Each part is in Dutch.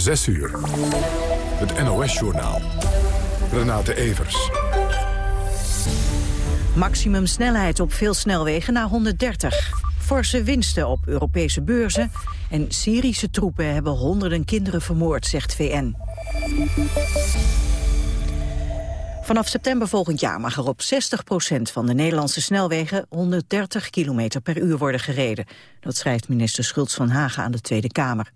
6 uur. Het NOS-journaal. Renate Evers. Maximum snelheid op veel snelwegen naar 130. Forse winsten op Europese beurzen. En Syrische troepen hebben honderden kinderen vermoord, zegt VN. Vanaf september volgend jaar mag er op 60% van de Nederlandse snelwegen 130 km per uur worden gereden. Dat schrijft minister Schultz van Hagen aan de Tweede Kamer.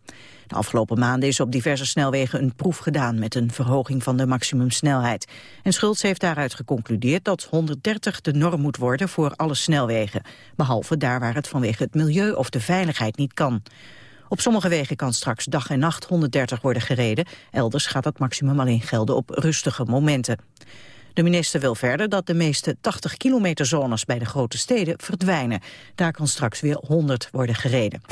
De afgelopen maanden is op diverse snelwegen een proef gedaan met een verhoging van de maximumsnelheid. En Schultz heeft daaruit geconcludeerd dat 130 de norm moet worden voor alle snelwegen. Behalve daar waar het vanwege het milieu of de veiligheid niet kan. Op sommige wegen kan straks dag en nacht 130 worden gereden. Elders gaat dat maximum alleen gelden op rustige momenten. De minister wil verder dat de meeste 80 kilometer zones bij de grote steden verdwijnen. Daar kan straks weer 100 worden gereden.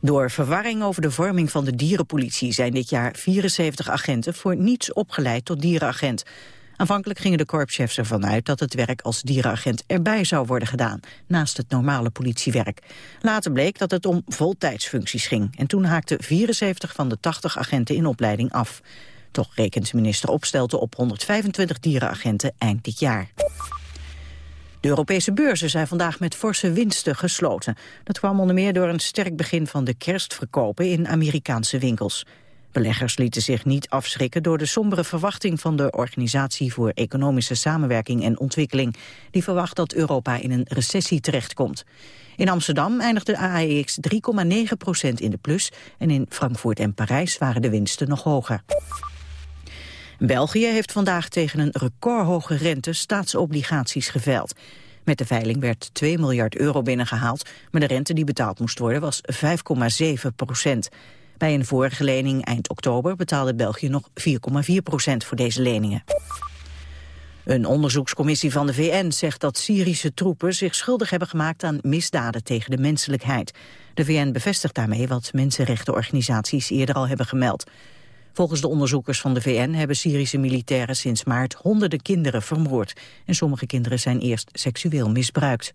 Door verwarring over de vorming van de dierenpolitie zijn dit jaar 74 agenten voor niets opgeleid tot dierenagent. Aanvankelijk gingen de korpschefs ervan uit dat het werk als dierenagent erbij zou worden gedaan, naast het normale politiewerk. Later bleek dat het om voltijdsfuncties ging en toen haakten 74 van de 80 agenten in opleiding af. Toch rekent minister Opstelten op 125 dierenagenten eind dit jaar. De Europese beurzen zijn vandaag met forse winsten gesloten. Dat kwam onder meer door een sterk begin van de kerstverkopen in Amerikaanse winkels. Beleggers lieten zich niet afschrikken door de sombere verwachting van de Organisatie voor Economische Samenwerking en Ontwikkeling. Die verwacht dat Europa in een recessie terechtkomt. In Amsterdam eindigde de AEX 3,9 procent in de plus en in Frankfurt en Parijs waren de winsten nog hoger. België heeft vandaag tegen een recordhoge rente staatsobligaties geveild. Met de veiling werd 2 miljard euro binnengehaald, maar de rente die betaald moest worden was 5,7 procent. Bij een vorige lening eind oktober betaalde België nog 4,4 procent voor deze leningen. Een onderzoekscommissie van de VN zegt dat Syrische troepen zich schuldig hebben gemaakt aan misdaden tegen de menselijkheid. De VN bevestigt daarmee wat mensenrechtenorganisaties eerder al hebben gemeld. Volgens de onderzoekers van de VN hebben Syrische militairen sinds maart honderden kinderen vermoord. En sommige kinderen zijn eerst seksueel misbruikt.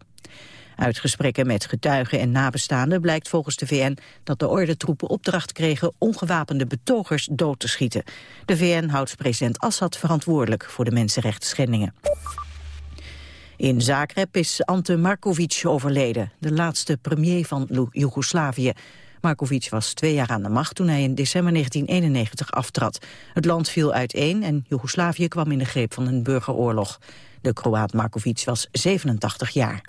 Uit gesprekken met getuigen en nabestaanden blijkt volgens de VN dat de ordentroepen opdracht kregen ongewapende betogers dood te schieten. De VN houdt president Assad verantwoordelijk voor de mensenrechten. In Zagreb is Ante Markovic overleden, de laatste premier van Joegoslavië. Markovic was twee jaar aan de macht toen hij in december 1991 aftrad. Het land viel uiteen en Joegoslavië kwam in de greep van een burgeroorlog. De Kroaat Markovic was 87 jaar.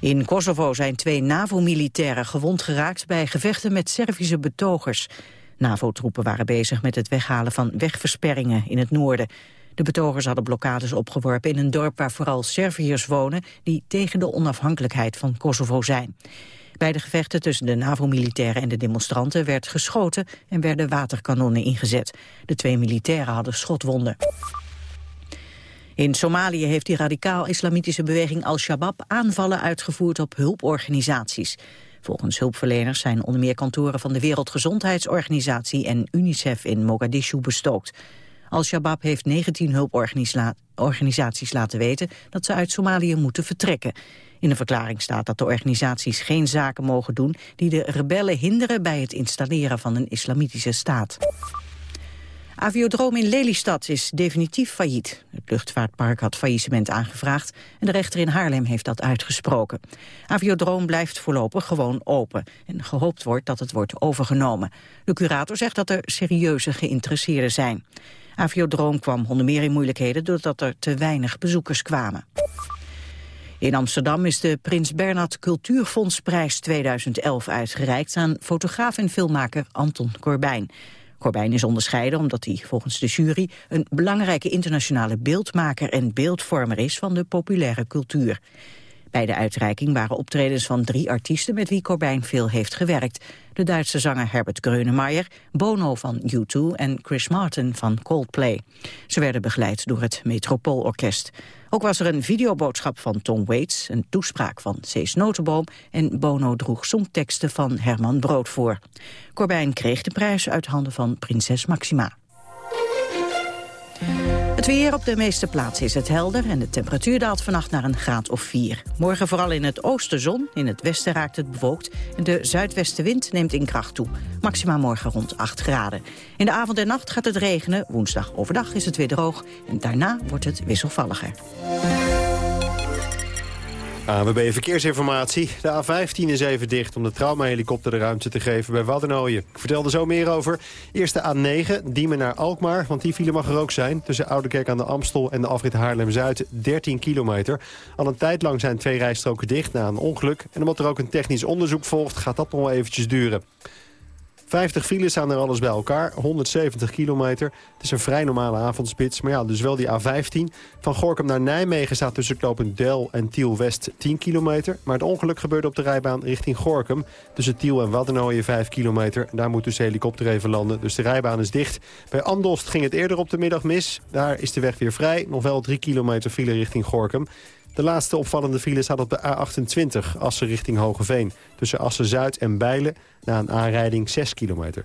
In Kosovo zijn twee NAVO-militairen gewond geraakt bij gevechten met Servische betogers. NAVO-troepen waren bezig met het weghalen van wegversperringen in het noorden. De betogers hadden blokkades opgeworpen in een dorp waar vooral Serviërs wonen... die tegen de onafhankelijkheid van Kosovo zijn. Bij de gevechten tussen de NAVO-militairen en de demonstranten werd geschoten en werden waterkanonnen ingezet. De twee militairen hadden schotwonden. In Somalië heeft die radicaal-islamitische beweging Al-Shabaab aanvallen uitgevoerd op hulporganisaties. Volgens hulpverleners zijn onder meer kantoren van de Wereldgezondheidsorganisatie en UNICEF in Mogadishu bestookt. Al-Shabaab heeft 19 hulporganisaties laten weten dat ze uit Somalië moeten vertrekken. In de verklaring staat dat de organisaties geen zaken mogen doen die de rebellen hinderen bij het installeren van een islamitische staat. Aviodroom in Lelystad is definitief failliet. Het luchtvaartpark had faillissement aangevraagd en de rechter in Haarlem heeft dat uitgesproken. Aviodroom blijft voorlopig gewoon open en gehoopt wordt dat het wordt overgenomen. De curator zegt dat er serieuze geïnteresseerden zijn. Aviodroom kwam onder meer in moeilijkheden doordat er te weinig bezoekers kwamen. In Amsterdam is de Prins Bernhard Cultuurfondsprijs 2011 uitgereikt aan fotograaf en filmmaker Anton Corbijn. Corbijn is onderscheiden omdat hij volgens de jury een belangrijke internationale beeldmaker en beeldvormer is van de populaire cultuur. Bij de uitreiking waren optredens van drie artiesten met wie Corbijn veel heeft gewerkt. De Duitse zanger Herbert Grönemeyer, Bono van U2 en Chris Martin van Coldplay. Ze werden begeleid door het Metropoolorkest. Ook was er een videoboodschap van Tom Waits, een toespraak van Cees Notenboom... en Bono droeg songteksten van Herman Brood voor. Corbijn kreeg de prijs uit handen van prinses Maxima. Het weer op de meeste plaatsen is het helder en de temperatuur daalt vannacht naar een graad of 4. Morgen vooral in het oosten zon, in het westen raakt het bewolkt en de zuidwestenwind neemt in kracht toe. Maxima morgen rond 8 graden. In de avond en nacht gaat het regenen, woensdag overdag is het weer droog en daarna wordt het wisselvalliger. ANWB Verkeersinformatie. De A15 is even dicht om de traumahelikopter de ruimte te geven bij Waddenooien. Ik vertel er zo meer over. Eerst de A9, Diemen naar Alkmaar, want die file mag er ook zijn. Tussen Oudekerk aan de Amstel en de afrit Haarlem-Zuid, 13 kilometer. Al een tijd lang zijn twee rijstroken dicht na een ongeluk. En omdat er ook een technisch onderzoek volgt, gaat dat nog wel eventjes duren. 50 files staan er alles bij elkaar, 170 kilometer. Het is een vrij normale avondspits, maar ja, dus wel die A15. Van Gorkum naar Nijmegen staat tussen knooppunt Del en Tiel-West 10 kilometer. Maar het ongeluk gebeurde op de rijbaan richting Gorkum. Tussen Tiel en Waddenooien 5 kilometer. Daar moet dus de helikopter even landen, dus de rijbaan is dicht. Bij Andost ging het eerder op de middag mis. Daar is de weg weer vrij, nog wel 3 kilometer file richting Gorkum. De laatste opvallende file staat op de A28, Assen richting Hogeveen. Tussen Assen-Zuid en Bijlen, na een aanrijding 6 kilometer.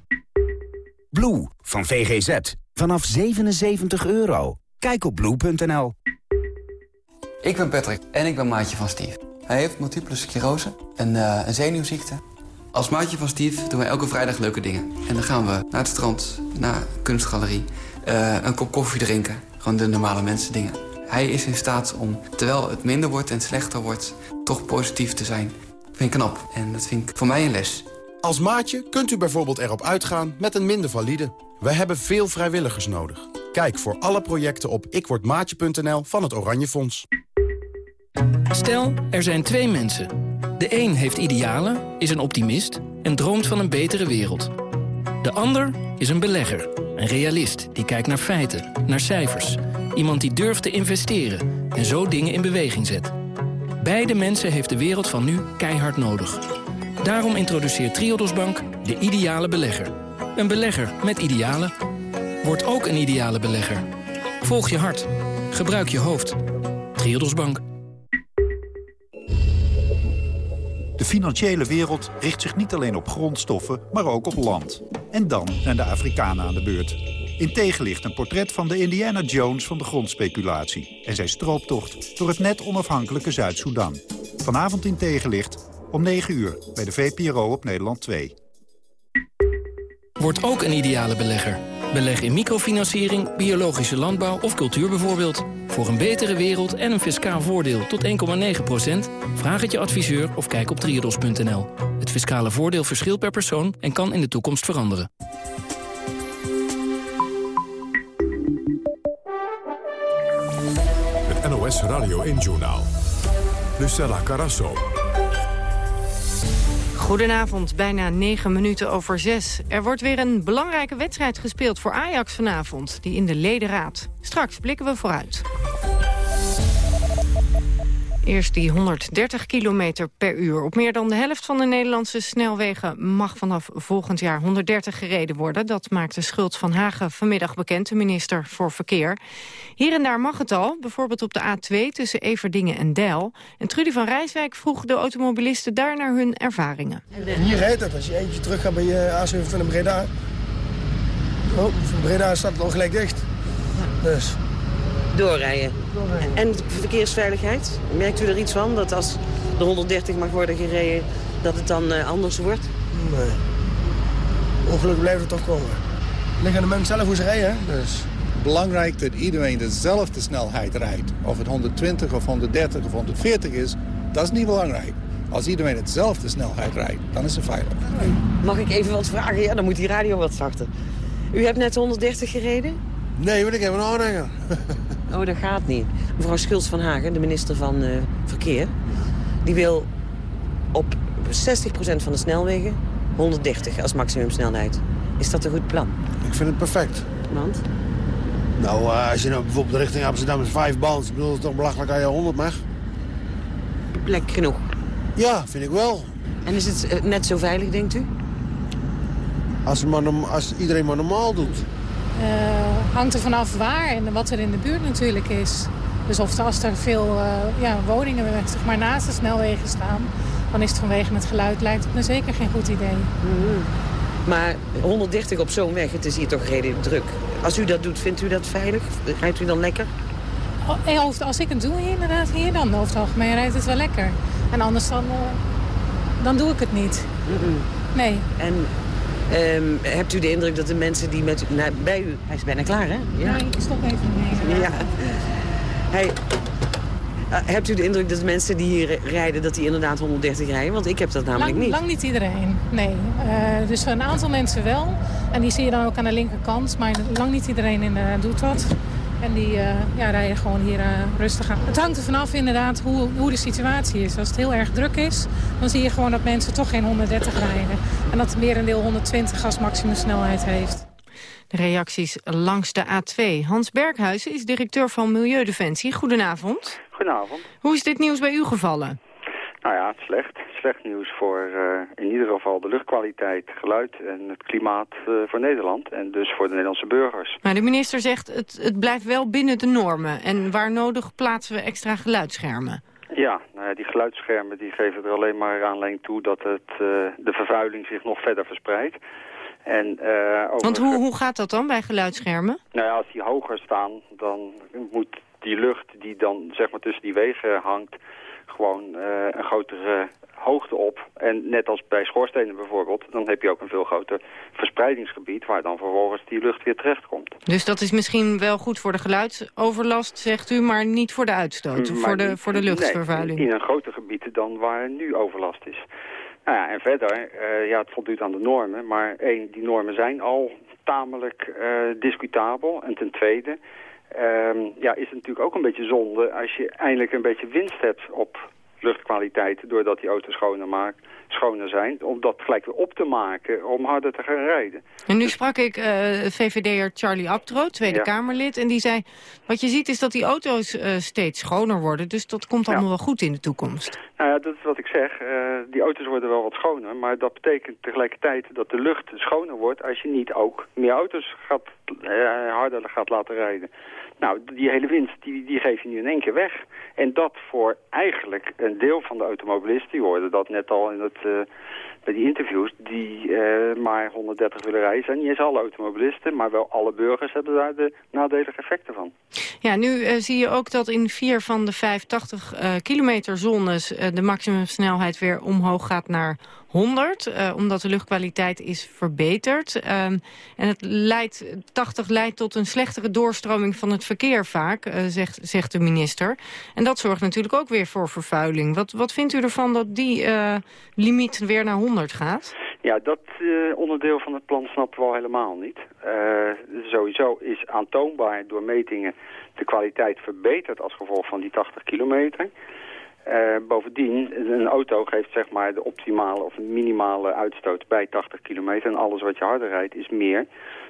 Blue van VGZ. Vanaf 77 euro. Kijk op blue.nl. Ik ben Patrick en ik ben maatje van Steve. Hij heeft multiple sclerose, een, uh, een zenuwziekte. Als maatje van Steve doen we elke vrijdag leuke dingen. En dan gaan we naar het strand, naar een kunstgalerie, uh, een kop koffie drinken. Gewoon de normale mensen dingen. Hij is in staat om, terwijl het minder wordt en slechter wordt, toch positief te zijn. vind ik knap en dat vind ik voor mij een les. Als maatje kunt u bijvoorbeeld erop uitgaan met een minder valide. We hebben veel vrijwilligers nodig. Kijk voor alle projecten op ikwordmaatje.nl van het Oranje Fonds. Stel, er zijn twee mensen. De een heeft idealen, is een optimist en droomt van een betere wereld. De ander is een belegger, een realist die kijkt naar feiten, naar cijfers. Iemand die durft te investeren en zo dingen in beweging zet. Beide mensen heeft de wereld van nu keihard nodig. Daarom introduceert Triodos Bank de ideale belegger. Een belegger met idealen. Word ook een ideale belegger. Volg je hart. Gebruik je hoofd. Triodos Bank. De financiële wereld richt zich niet alleen op grondstoffen, maar ook op land. En dan zijn de Afrikanen aan de beurt. In tegenlicht een portret van de Indiana Jones van de grondspeculatie... en zijn strooptocht door het net onafhankelijke Zuid-Soedan. Vanavond in tegenlicht om 9 uur bij de VPRO op Nederland 2. Word ook een ideale belegger. Beleg in microfinanciering, biologische landbouw of cultuur bijvoorbeeld. Voor een betere wereld en een fiscaal voordeel tot 1,9% Vraag het je adviseur of kijk op triodos.nl. Het fiscale voordeel verschilt per persoon en kan in de toekomst veranderen. Het NOS Radio 1 Journaal. Lucella Carasso. Goedenavond, bijna 9 minuten over 6. Er wordt weer een belangrijke wedstrijd gespeeld voor Ajax vanavond, die in de ledenraad. Straks blikken we vooruit. Eerst die 130 kilometer per uur. Op meer dan de helft van de Nederlandse snelwegen mag vanaf volgend jaar 130 gereden worden. Dat maakte Schultz van Hagen vanmiddag bekend, de minister voor Verkeer. Hier en daar mag het al, bijvoorbeeld op de A2 tussen Everdingen en Deil. En Trudy van Rijswijk vroeg de automobilisten daar naar hun ervaringen. Hier rijdt het, als je eentje terug gaat bij je A27 Breda. Oh, van Breda staat het al gelijk dicht. Dus doorrijden. En verkeersveiligheid, merkt u er iets van? Dat als de 130 mag worden gereden, dat het dan uh, anders wordt? Nee. Ongeluk blijft er toch komen. Ligt aan de mensen zelf hoe ze rijden, dus... Belangrijk dat iedereen dezelfde snelheid rijdt. Of het 120 of 130 of 140 is, Dat is niet belangrijk. Als iedereen hetzelfde snelheid rijdt, dan is het veilig. Mag ik even wat vragen? Ja, dan moet die radio wat zachter. U hebt net 130 gereden? Nee, want ik heb een aanhanger. Oh, dat gaat niet. Mevrouw Schultz van Hagen, de minister van uh, Verkeer... die wil op 60% van de snelwegen 130 als maximumsnelheid. Is dat een goed plan? Ik vind het perfect. Want? Nou, uh, als je nou bijvoorbeeld richting Amsterdam is vijf bands... ik bedoel, het toch belachelijk als je 100 mag? Plek genoeg? Ja, vind ik wel. En is het uh, net zo veilig, denkt u? Als, maar, als iedereen maar normaal doet. Uh, hangt er vanaf waar en wat er in de buurt natuurlijk is. Dus of als er veel uh, ja, woningen zeg maar, naast de snelwegen staan... dan is het vanwege het geluid lijkt het me zeker geen goed idee. Mm -hmm. Maar 130 op zo'n weg, het is hier toch redelijk druk. Als u dat doet, vindt u dat veilig? Rijdt u dan lekker? Oh, als ik het doe hier, inderdaad hier, dan over het algemeen rijdt het wel lekker. En anders dan, uh, dan doe ik het niet. Mm -mm. Nee. En Um, hebt u de indruk dat de mensen die met u, nou, bij u... Hij is bijna klaar, hè? Ja, nee, stop even mee. Ja. Hij, uh, hebt u de indruk dat de mensen die hier rijden... dat die inderdaad 130 rijden? Want ik heb dat namelijk lang, niet. Lang niet iedereen, nee. Uh, dus een aantal mensen wel. En die zie je dan ook aan de linkerkant. Maar lang niet iedereen inderdaad doet dat. En die uh, ja, rijden gewoon hier uh, rustig aan. Het hangt er vanaf inderdaad hoe, hoe de situatie is. Als het heel erg druk is, dan zie je gewoon dat mensen toch geen 130 rijden. En dat meer een deel 120 als maximumsnelheid heeft. De reacties langs de A2. Hans Berghuizen is directeur van Milieudefensie. Goedenavond. Goedenavond. Hoe is dit nieuws bij u gevallen? Nou ja, slecht. Slecht nieuws voor uh, in ieder geval de luchtkwaliteit, geluid en het klimaat uh, voor Nederland. En dus voor de Nederlandse burgers. Maar de minister zegt het, het blijft wel binnen de normen. En waar nodig plaatsen we extra geluidsschermen. Ja, nou ja, die geluidsschermen die geven er alleen maar aanleiding toe dat het, uh, de vervuiling zich nog verder verspreidt. En, over... Want hoe, hoe gaat dat dan bij geluidsschermen? Nou ja, als die hoger staan, dan moet die lucht die dan zeg maar tussen die wegen hangt gewoon uh, een grotere hoogte op. En net als bij schoorstenen bijvoorbeeld, dan heb je ook een veel groter verspreidingsgebied... waar dan vervolgens die lucht weer terechtkomt. Dus dat is misschien wel goed voor de geluidsoverlast, zegt u, maar niet voor de uitstoot, maar voor, de, voor de luchtvervuiling? Nee, in een groter gebied dan waar nu overlast is. Nou ja, en verder, uh, ja, het voldoet aan de normen, maar één, die normen zijn al tamelijk uh, discutabel. En ten tweede, um, ja, is het natuurlijk ook een beetje zonde als je eindelijk een beetje winst hebt op luchtkwaliteit doordat die auto's schoner, maakt, schoner zijn. Om dat gelijk weer op te maken om harder te gaan rijden. En nu sprak ik uh, VVD'er Charlie Abtro, Tweede ja. Kamerlid. En die zei, wat je ziet is dat die auto's uh, steeds schoner worden. Dus dat komt allemaal ja. wel goed in de toekomst. Nou ja, dat is wat ik zeg. Uh, die auto's worden wel wat schoner. Maar dat betekent tegelijkertijd dat de lucht schoner wordt... als je niet ook meer auto's gaat, harder gaat laten rijden. Nou, die hele winst die, die geef je nu in één keer weg. En dat voor eigenlijk een deel van de automobilisten, die hoorden dat net al in het, uh, bij die interviews, die uh, maar 130 willen rijden, zijn niet eens alle automobilisten, maar wel alle burgers hebben daar de nadelige effecten van. Ja, nu uh, zie je ook dat in vier van de 85 kilometer zones de maximumsnelheid weer omhoog gaat naar 100, uh, omdat de luchtkwaliteit is verbeterd. Um, en het leidt, 80 leidt tot een slechtere doorstroming van het verkeer vaak, uh, zegt, zegt de minister. En dat zorgt natuurlijk ook weer voor vervuiling. Wat, wat vindt u ervan dat die uh, limiet weer naar 100 gaat? Ja, dat onderdeel van het plan snappen we al helemaal niet. sowieso is aantoonbaar door metingen de kwaliteit verbeterd als gevolg van die 80 kilometer. Uh, bovendien, een auto geeft zeg maar de optimale of minimale uitstoot bij 80 kilometer. En alles wat je harder rijdt is meer.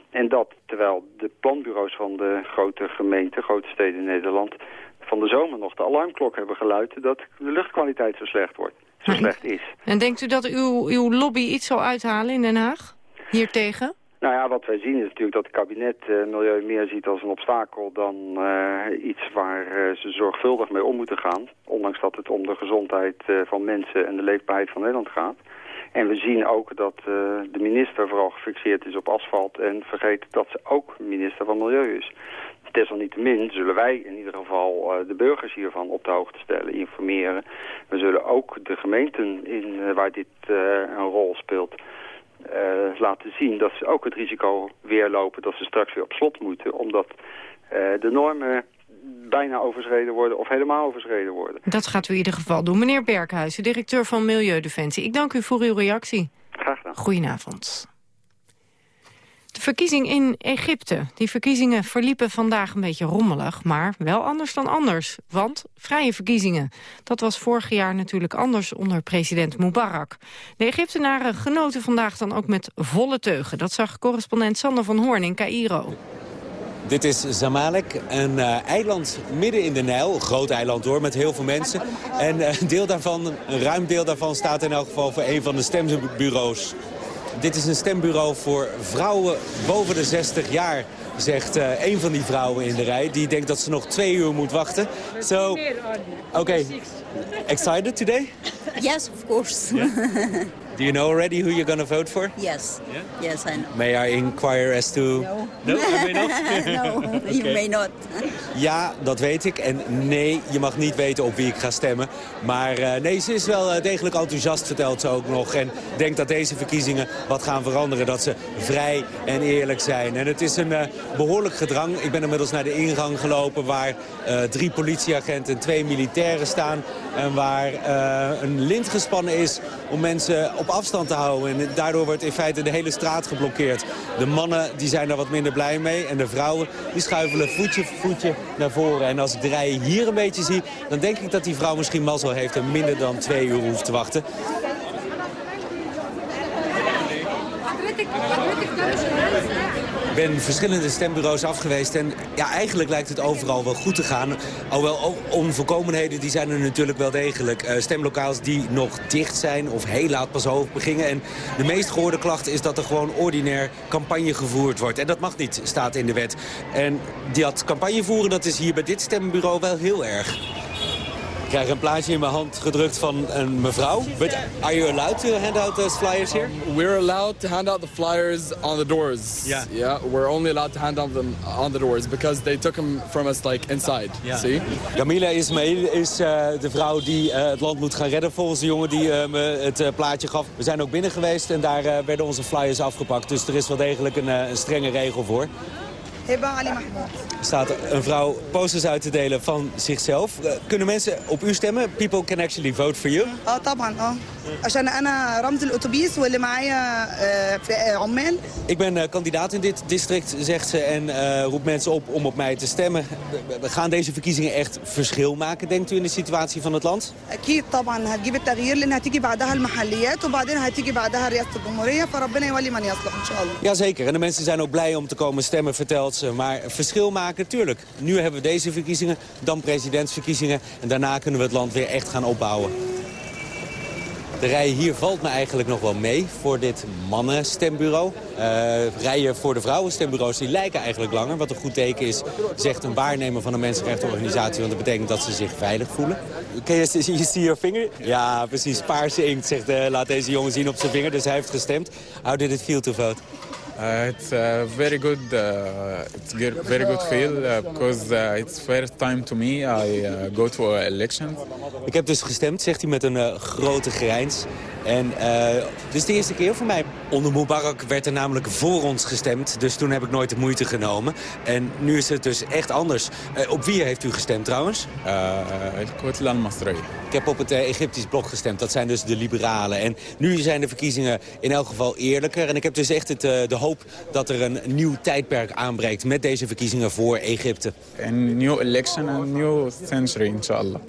En dat terwijl de planbureaus van de grote gemeenten, grote steden in Nederland... van de zomer nog de alarmklok hebben geluid dat de luchtkwaliteit zo slecht wordt. Zo slecht is. En denkt u dat uw, uw lobby iets zal uithalen in Den Haag? Hiertegen? Nou ja, wat wij zien is natuurlijk dat het kabinet uh, milieu meer ziet als een obstakel dan uh, iets waar uh, ze zorgvuldig mee om moeten gaan. Ondanks dat het om de gezondheid van mensen en de leefbaarheid van Nederland gaat. En we zien ook dat de minister vooral gefixeerd is op asfalt en vergeet dat ze ook minister van Milieu is. Desalniettemin zullen wij in ieder geval de burgers hiervan op de hoogte stellen, informeren. We zullen ook de gemeenten in, waar dit een rol speelt uh, laten zien dat ze ook het risico weer lopen dat ze straks weer op slot moeten. Omdat uh, de normen bijna overschreden worden of helemaal overschreden worden. Dat gaat u in ieder geval doen. Meneer Berghuizen, directeur van Milieudefensie. Ik dank u voor uw reactie. Graag gedaan. Goedenavond. De verkiezing in Egypte. Die verkiezingen verliepen vandaag een beetje rommelig, maar wel anders dan anders. Want vrije verkiezingen. Dat was vorig jaar natuurlijk anders onder president Mubarak. De Egyptenaren genoten vandaag dan ook met volle teugen. Dat zag correspondent Sander van Hoorn in Cairo. Dit is Zamalek, een uh, eiland midden in de Nijl. Groot eiland hoor, met heel veel mensen. En uh, een, deel daarvan, een ruim deel daarvan staat in elk geval voor een van de stembureaus. Dit is een stembureau voor vrouwen boven de 60 jaar, zegt uh, een van die vrouwen in de rij. Die denkt dat ze nog twee uur moet wachten. So, okay. Excited today? Yes, of course. Yeah. Do you know already who you're going to vote for? Yes. Yeah? Yes, I know. May I inquire as to... No. No, I may not? no, you may not. ja, dat weet ik. En nee, je mag niet weten op wie ik ga stemmen. Maar uh, nee, ze is wel uh, degelijk enthousiast, vertelt ze ook nog. En denkt dat deze verkiezingen wat gaan veranderen. Dat ze vrij en eerlijk zijn. En het is een uh, behoorlijk gedrang. Ik ben inmiddels naar de ingang gelopen... waar drie politieagenten en twee militairen staan. En waar een lint gespannen is om mensen op afstand te houden. En daardoor wordt in feite de hele straat geblokkeerd. De mannen die zijn daar wat minder blij mee. En de vrouwen die schuifelen voetje voor voetje naar voren. En als ik de rijen hier een beetje zie, dan denk ik dat die vrouw misschien mazzel heeft... en minder dan twee uur hoeft te wachten. Ben verschillende stembureaus afgeweest en ja, eigenlijk lijkt het overal wel goed te gaan. Alhoewel onvolkomenheden die zijn er natuurlijk wel degelijk. Uh, stemlokaals die nog dicht zijn of heel laat pas open beginnen. En de meest gehoorde klacht is dat er gewoon ordinair campagne gevoerd wordt. En dat mag niet, staat in de wet. En dat campagne voeren, dat is hier bij dit stembureau wel heel erg. Ik krijg een plaatje in mijn hand gedrukt van een mevrouw. But are you allowed to hand out those flyers here? We're allowed to hand out the flyers on the doors. Yeah. Yeah, we're only allowed to hand out them on the doors because they took them from us like inside. Yeah. See? Jamila Ismail is uh, de vrouw die uh, het land moet gaan redden volgens de jongen die uh, me het plaatje gaf. We zijn ook binnen geweest en daar werden onze flyers afgepakt. Dus er is wel degelijk een, een strenge regel voor. Er staat een vrouw posters uit te delen van zichzelf. Kunnen mensen op u stemmen? People can actually vote for you? اه طبعا اه عشان انا رمز الاتوبيس واللي معايا عمال Ik ben uh, kandidaat in dit district, zegt ze, en uh, roept mensen op om op mij te stemmen. We gaan deze verkiezingen echt verschil maken, denkt u, in de situatie van het land? اكيد طبعا هتجيب التغيير لان هتيجي بعدها المحليات وبعدين هتيجي بعدها رئاسه الجمهوريه فربنا يولي من يصلح ان شاء الله. Jazeker, en de mensen zijn ook blij om te komen stemmen, vertelt ze. Maar verschil maken, tuurlijk. Nu hebben we deze verkiezingen, dan presidentsverkiezingen. En daarna kunnen we het land weer echt gaan opbouwen. De rij hier valt me eigenlijk nog wel mee voor dit mannenstembureau. Uh, rijen voor de vrouwenstembureaus die lijken eigenlijk langer. Wat een goed teken is, zegt een waarnemer van een mensenrechtenorganisatie. Want dat betekent dat ze zich veilig voelen. Kun je see your finger? Ja, precies. Paarse inkt, zegt, uh, laat deze jongen zien op zijn vinger. Dus hij heeft gestemd. How did it feel to vote? Uh, it's uh, very good. Uh, it's very good feel because it's first time to me. I go to an election. Ik heb dus gestemd, zegt hij met een grote grijns. En uh, dus de eerste keer voor mij. Onder Mubarak werd er namelijk voor ons gestemd. Dus toen heb ik nooit de moeite genomen. En nu is het dus echt anders. Uh, op wie heeft u gestemd trouwens? Uh, ik heb op het Egyptisch blok gestemd. Dat zijn dus de liberalen. En nu zijn de verkiezingen in elk geval eerlijker. En ik heb dus echt het, de hoop dat er een nieuw tijdperk aanbreekt... met deze verkiezingen voor Egypte. Een nieuw election, een nieuw century, inshallah.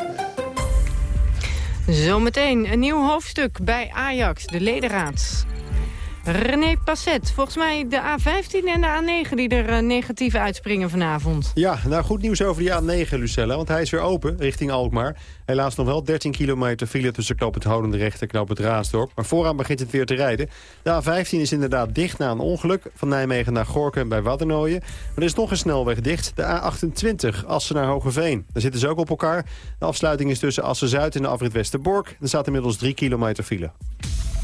Zometeen een nieuw hoofdstuk bij Ajax, de ledenraad. René Passet, volgens mij de A15 en de A9 die er uh, negatief uitspringen vanavond. Ja, nou goed nieuws over die A9, Lucella, want hij is weer open richting Alkmaar. Helaas nog wel 13 kilometer file tussen knoop het Houdende Recht en knoop het Raasdorp. Maar vooraan begint het weer te rijden. De A15 is inderdaad dicht na een ongeluk. Van Nijmegen naar Gorkum bij Waddenooien. Maar er is nog een snelweg dicht. De A28, Assen naar Hogeveen. Daar zitten ze ook op elkaar. De afsluiting is tussen Assen-Zuid en de afrit Westerbork. Er staat inmiddels 3 kilometer file.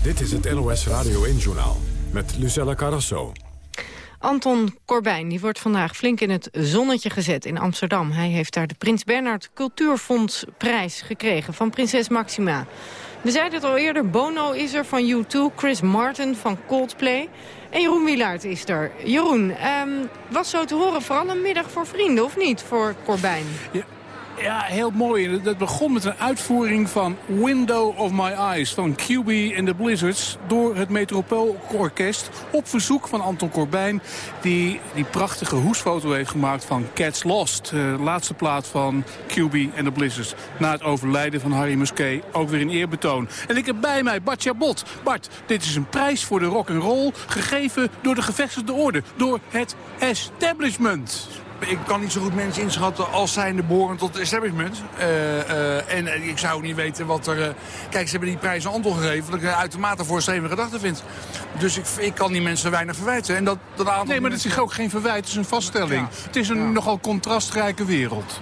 Dit is het NOS Radio 1-journaal met Lucella Carrasso. Anton Corbijn die wordt vandaag flink in het zonnetje gezet in Amsterdam. Hij heeft daar de Prins Bernhard Cultuurfondsprijs gekregen van prinses Maxima. We zeiden het al eerder, Bono is er van U2, Chris Martin van Coldplay... en Jeroen Wielaert is er. Jeroen, ehm, was zo te horen vooral een middag voor vrienden, of niet, voor Corbijn? Ja. Ja, heel mooi. Dat begon met een uitvoering van Window of My Eyes van QB and the Blizzards door het Metropoolorkest op verzoek van Anton Corbijn die die prachtige hoesfoto heeft gemaakt van Cats Lost. De laatste plaat van QB and the Blizzards na het overlijden van Harry Musquet. Ook weer in eerbetoon. En ik heb bij mij Bart Chabot. Bart, dit is een prijs voor de rock and roll gegeven door de gevestigde orde, door het establishment ik kan niet zo goed mensen inschatten als zijnde behorend tot het establishment. Uh, uh, en ik zou niet weten wat er... Kijk, ze hebben die prijs een antwoord gegeven... wat ik uitermate voorstevige gedachte vind. Dus ik, ik kan die mensen weinig verwijten. En dat, dat aantal nee, maar dat is ook geen verwijt. Het is een vaststelling. Ja. Het is een ja. nogal contrastrijke wereld.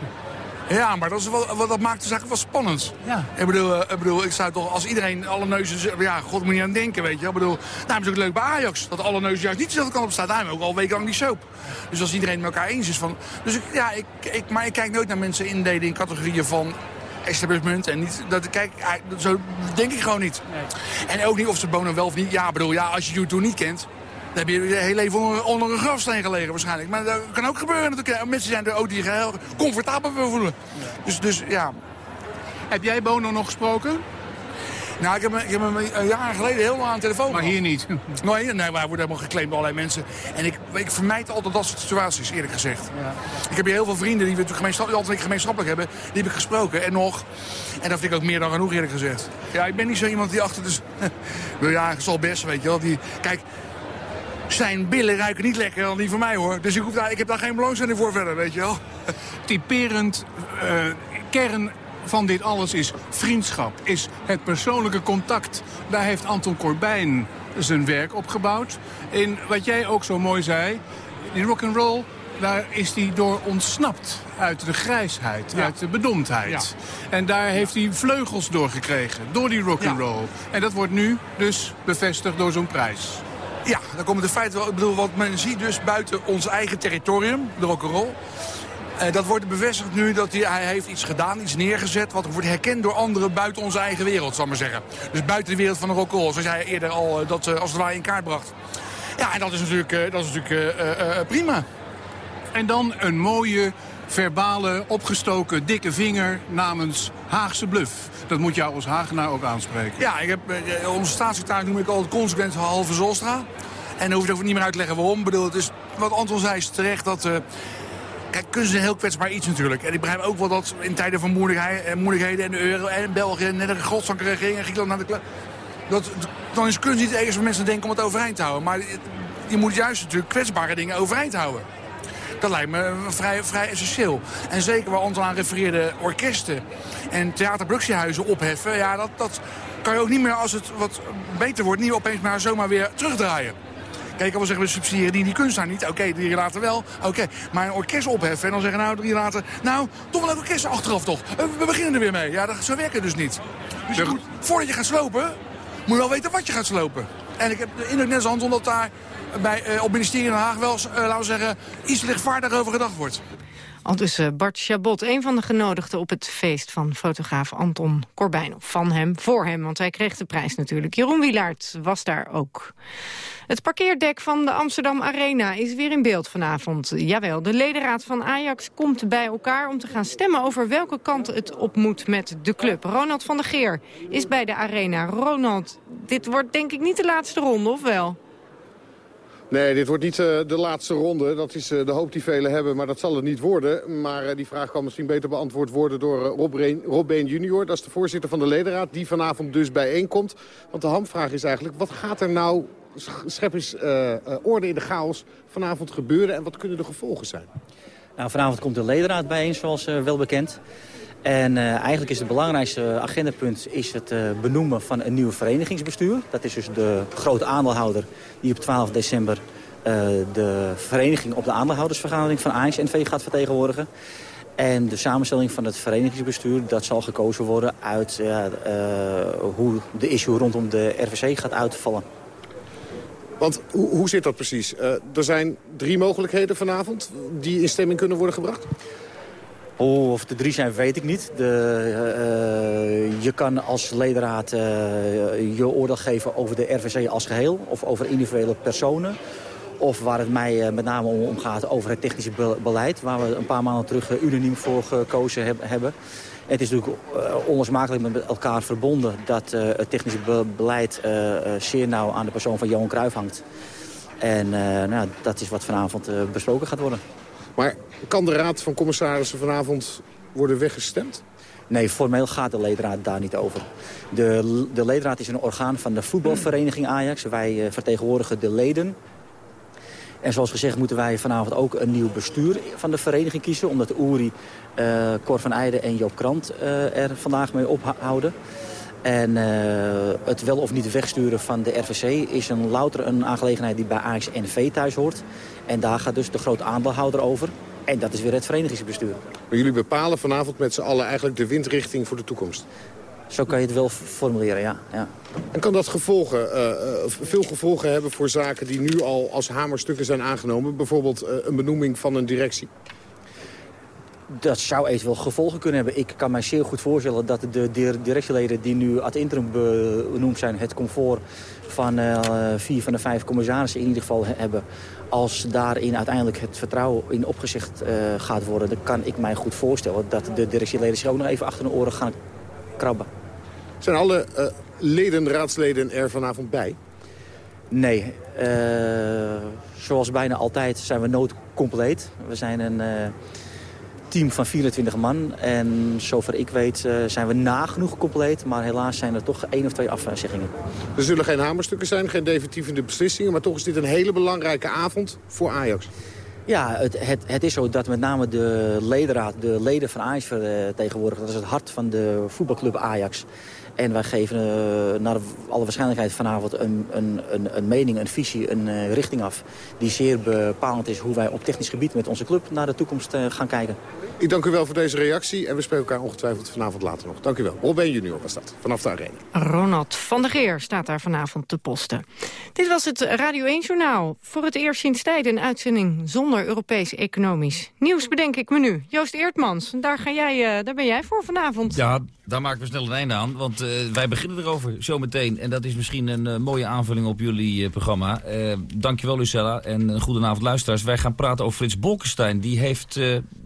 Ja, maar dat, is wel, dat maakt de zaak wel spannend. Ja. Ik, bedoel, ik bedoel, ik zou toch, als iedereen alle neuzen... Ja, god moet je aan denken, weet je. Ik bedoel, daarom is het ook leuk bij Ajax. Dat alle neuzen juist niet dezelfde kant op staan. Daarom ook al wekenlang die soap. Dus als iedereen met elkaar eens is van... Dus ik, ja, ik, ik, maar ik kijk nooit naar mensen indelen in categorieën van establishment. En niet, dat, kijk, zo denk ik gewoon niet. Nee. En ook niet of ze Bono wel of niet. Ja, bedoel, ja, als je YouTube niet kent... Dan heb je heel leven onder, onder, een grafsteen gelegen waarschijnlijk. Maar dat kan ook gebeuren. Natuurlijk. Mensen zijn er ook die heel comfortabel voelen. Dus, dus ja. Heb jij Bono nog gesproken? Nou, ik heb, ik heb hem een jaar geleden helemaal aan de telefoon Maar hier niet? Nee, nee maar hij wordt helemaal geclaimd door allerlei mensen. En ik, ik vermijd altijd dat soort situaties, eerlijk gezegd. Ja. Ik heb hier heel veel vrienden die we gemeenschappelijk, altijd gemeenschappelijk hebben. Die heb ik gesproken. En nog. En dat vind ik ook meer dan genoeg, eerlijk gezegd. Ja, ik ben niet zo iemand die achter de... Dus, ja, zal best, weet je wel. Die, kijk, zijn billen ruiken niet lekker dan die van mij, hoor. Dus ik, hoef daar, ik heb daar geen belangstelling voor verder, weet je wel. Typerend uh, kern van dit alles is vriendschap, is het persoonlijke contact. Daar heeft Anton Corbijn zijn werk opgebouwd. In wat jij ook zo mooi zei, die rock and roll, daar is hij door ontsnapt. Uit de grijsheid, ja. uit de bedomdheid. Ja. En daar heeft hij vleugels door gekregen, door die rock and roll. Ja. En dat wordt nu dus bevestigd door zo'n prijs. Ja, dan komen de feiten wel. Ik bedoel, wat men ziet dus buiten ons eigen territorium, de rock'n'roll. Uh, dat wordt bevestigd nu dat hij, hij heeft iets gedaan, iets neergezet... wat wordt herkend door anderen buiten onze eigen wereld, zal ik maar zeggen. Dus buiten de wereld van de rock'n'roll, zoals jij eerder al uh, dat uh, als het ware in kaart bracht. Ja, en dat is natuurlijk, dat is natuurlijk prima. En dan een mooie, verbale, opgestoken, dikke vinger namens Haagse Bluff. Dat moet jou als Hagenaar ook aanspreken. Ja, ik heb, onze staatssecretaris noem ik altijd consequent halve Zolstra. En dan hoef ik ook niet meer uit te leggen waarom. Ik bedoel, het is, wat Anton zei is terecht dat... Kijk, kunst is een heel kwetsbaar iets natuurlijk. En ik begrijp ook wel dat in tijden van moeilijkheden en de euro en België... net een godsdankerregering en Griekenland naar de dat, dan is kunst niet het enige waar mensen denken om het overeind te houden. Maar je moet juist natuurlijk kwetsbare dingen overeind houden. Dat lijkt me vrij, vrij essentieel. En zeker waar Anton aan refereerde orkesten en theaterproductiehuizen opheffen... ja, dat, dat kan je ook niet meer, als het wat beter wordt, niet opeens maar zomaar weer terugdraaien. Kijk, ik wel zeggen, we subsidiëren die, die kunstenaar niet. Oké, okay, drie later wel. Oké, maar een orkest opheffen en dan zeggen, nou, drie later... Nou, toch wel een orkest achteraf toch. We beginnen er weer mee. Ja, dat, zo werkt het dus niet. Dus je moet, voordat je gaat slopen, moet je wel weten wat je gaat slopen. En ik heb de indruk net als dat daar bij, uh, op ministerie in Den Haag wel, uh, laten we zeggen, iets lichtvaardiger over gedacht wordt. Al dus uh, Bart Chabot, een van de genodigden op het feest van fotograaf Anton Corbijn. Van hem, voor hem, want hij kreeg de prijs natuurlijk. Jeroen Wielaert was daar ook. Het parkeerdek van de Amsterdam Arena is weer in beeld vanavond. Jawel, de ledenraad van Ajax komt bij elkaar om te gaan stemmen over welke kant het op moet met de club. Ronald van der Geer is bij de Arena. Ronald, dit wordt denk ik niet de laatste ronde, of wel? Nee, dit wordt niet uh, de laatste ronde. Dat is uh, de hoop die velen hebben, maar dat zal het niet worden. Maar uh, die vraag kan misschien beter beantwoord worden door Rob, Reen, Rob junior. Dat is de voorzitter van de ledenraad, die vanavond dus bijeenkomt. Want de hamvraag is eigenlijk, wat gaat er nou, schep eens orde in de chaos, vanavond gebeuren... en wat kunnen de gevolgen zijn? Nou, vanavond komt de ledenraad bijeen, zoals wel bekend. En uh, eigenlijk is het belangrijkste agendapunt is het uh, benoemen van een nieuw verenigingsbestuur. Dat is dus de grote aandeelhouder die op 12 december uh, de vereniging op de aandeelhoudersvergadering van Ajax NV gaat vertegenwoordigen. En de samenstelling van het verenigingsbestuur, dat zal gekozen worden uit hoe de issue rondom de RVC gaat uitvallen. Want hoe, hoe zit dat precies? Er zijn drie mogelijkheden vanavond die in stemming kunnen worden gebracht? Oh, of er drie zijn, weet ik niet. De, uh, je kan als ledenraad uh, je oordeel geven over de RVC als geheel... of over individuele personen. Of waar het mij met name om gaat over het technische beleid... waar we een paar maanden terug unaniem voor gekozen heb, hebben. Het is natuurlijk onlosmakelijk met elkaar verbonden... dat het technische beleid zeer nauw aan de persoon van Johan Cruijff hangt. En nou, dat is wat vanavond besproken gaat worden. Maar kan de Raad van Commissarissen vanavond worden weggestemd? Nee, formeel gaat de ledenraad daar niet over. De, de ledenraad is een orgaan van de voetbalvereniging Ajax. Wij uh, vertegenwoordigen de leden. En zoals gezegd moeten wij vanavond ook een nieuw bestuur van de vereniging kiezen. Omdat Uri, uh, Cor van Eijden en Joop Krant uh, er vandaag mee ophouden. En uh, het wel of niet wegsturen van de RVC is een louter een aangelegenheid die bij Ajax NV thuis hoort. En daar gaat dus de grote aandeelhouder over. En dat is weer het verenigingsbestuur. Maar jullie bepalen vanavond met z'n allen eigenlijk de windrichting voor de toekomst? Zo kan je het wel formuleren, ja. ja. En kan dat gevolgen, uh, veel gevolgen hebben voor zaken die nu al als hamerstukken zijn aangenomen? Bijvoorbeeld uh, een benoeming van een directie? Dat zou eventueel gevolgen kunnen hebben. Ik kan mij zeer goed voorstellen dat de directieleden die nu ad interim benoemd zijn... het comfort van uh, vier van de vijf commissarissen in ieder geval hebben. Als daarin uiteindelijk het vertrouwen in opgezicht uh, gaat worden... dan kan ik mij goed voorstellen dat de directieleden zich ook nog even achter de oren gaan krabben. Zijn alle uh, leden, raadsleden er vanavond bij? Nee. zoals bijna altijd zijn we noodcompleet. We zijn een team van 24 man. En zover ik weet uh, zijn we nagenoeg compleet. Maar helaas zijn er toch één of twee afzeggingen. Er zullen geen hamerstukken zijn, geen definitieve beslissingen. Maar toch is dit een hele belangrijke avond voor Ajax. Ja, het, het, het, is zo dat met name de ledenraad, de leden van Ajax tegenwoordig... dat is het hart van de voetbalclub Ajax. En wij geven uh, naar alle waarschijnlijkheid vanavond een, een, een, een mening, een visie, een uh, richting af... die zeer bepalend is hoe wij op technisch gebied met onze club naar de toekomst uh, gaan kijken. Ik dank u wel voor deze reactie en we spreken elkaar ongetwijfeld vanavond later nog. Dank u wel. Robin junior was dat, vanaf de arena. Ronald van der Geer staat daar vanavond te posten. Dit was het Radio 1-journaal. Voor het eerst sinds tijden een uitzending zonder Europees economisch. Nieuws bedenk ik me nu. Joost Eertmans, daar, ga jij, daar ben jij voor vanavond. Ja, daar maken we snel een einde aan, want wij beginnen erover zometeen. En dat is misschien een uh, mooie aanvulling op jullie uh, programma. dankjewel Lucella en een goedenavond luisteraars. Wij gaan praten over Frits Bolkestein. Die heeft,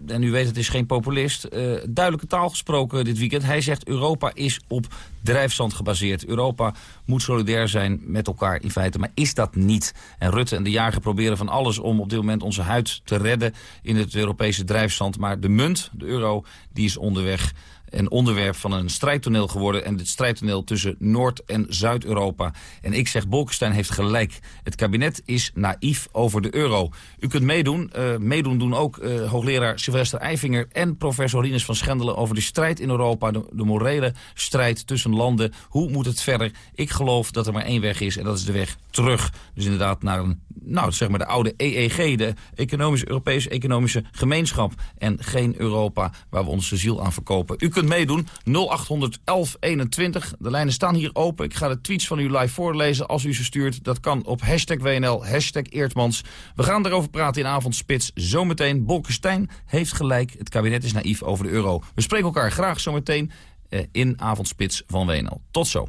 en u weet het is geen populist, duidelijke taal gesproken dit weekend. Hij zegt Europa is op drijfzand gebaseerd. Europa moet solidair zijn met elkaar in feite, maar is dat niet? En Rutte en de jager proberen van alles om op dit moment onze huid te redden in het Europese drijfzand. Maar de munt, de euro, die is onderweg een onderwerp van een strijdtoneel geworden. En dit strijdtoneel tussen Noord- en Zuid-Europa. En ik zeg, Bolkestein heeft gelijk. Het kabinet is naïef over de euro. U kunt meedoen. Uh, meedoen doen ook uh, hoogleraar Sylvester Eifinger en professor Rinus van Schendelen... over de strijd in Europa, de, de morele strijd tussen landen. Hoe moet het verder? Ik geloof dat er maar één weg is en dat is de weg terug. Dus inderdaad naar een, nou, zeg maar de oude EEG, de Economische, Europese Economische Gemeenschap. En geen Europa waar we onze ziel aan verkopen. U kunt meedoen, 0800 1121. De lijnen staan hier open. Ik ga de tweets van u live voorlezen als u ze stuurt. Dat kan op hashtag WNL, hashtag Eertmans. We gaan erover praten in Avondspits. Zometeen, Bolkestein heeft gelijk. Het kabinet is naïef over de euro. We spreken elkaar graag zometeen eh, in Avondspits van WNL. Tot zo.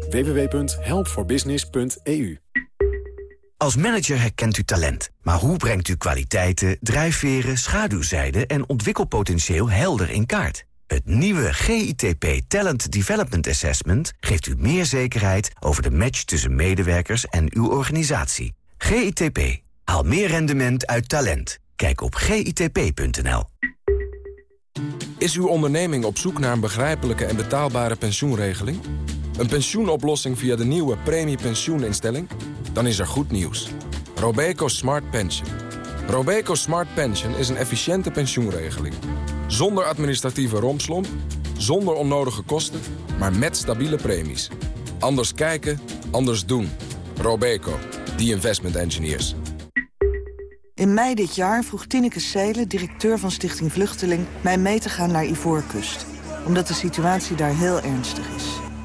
www.helpforbusiness.eu Als manager herkent u talent. Maar hoe brengt u kwaliteiten, drijfveren, schaduwzijden en ontwikkelpotentieel helder in kaart? Het nieuwe GITP Talent Development Assessment geeft u meer zekerheid over de match tussen medewerkers en uw organisatie. GITP. Haal meer rendement uit talent. Kijk op gitp.nl. Is uw onderneming op zoek naar een begrijpelijke en betaalbare pensioenregeling? Een pensioenoplossing via de nieuwe premiepensioeninstelling? Dan is er goed nieuws. Robeco Smart Pension. Robeco Smart Pension is een efficiënte pensioenregeling. Zonder administratieve rompslomp, zonder onnodige kosten, maar met stabiele premies. Anders kijken, anders doen. Robeco, the investment engineers. In mei dit jaar vroeg Tineke Seelen, directeur van Stichting Vluchteling... mij mee te gaan naar Ivoorkust. Omdat de situatie daar heel ernstig is.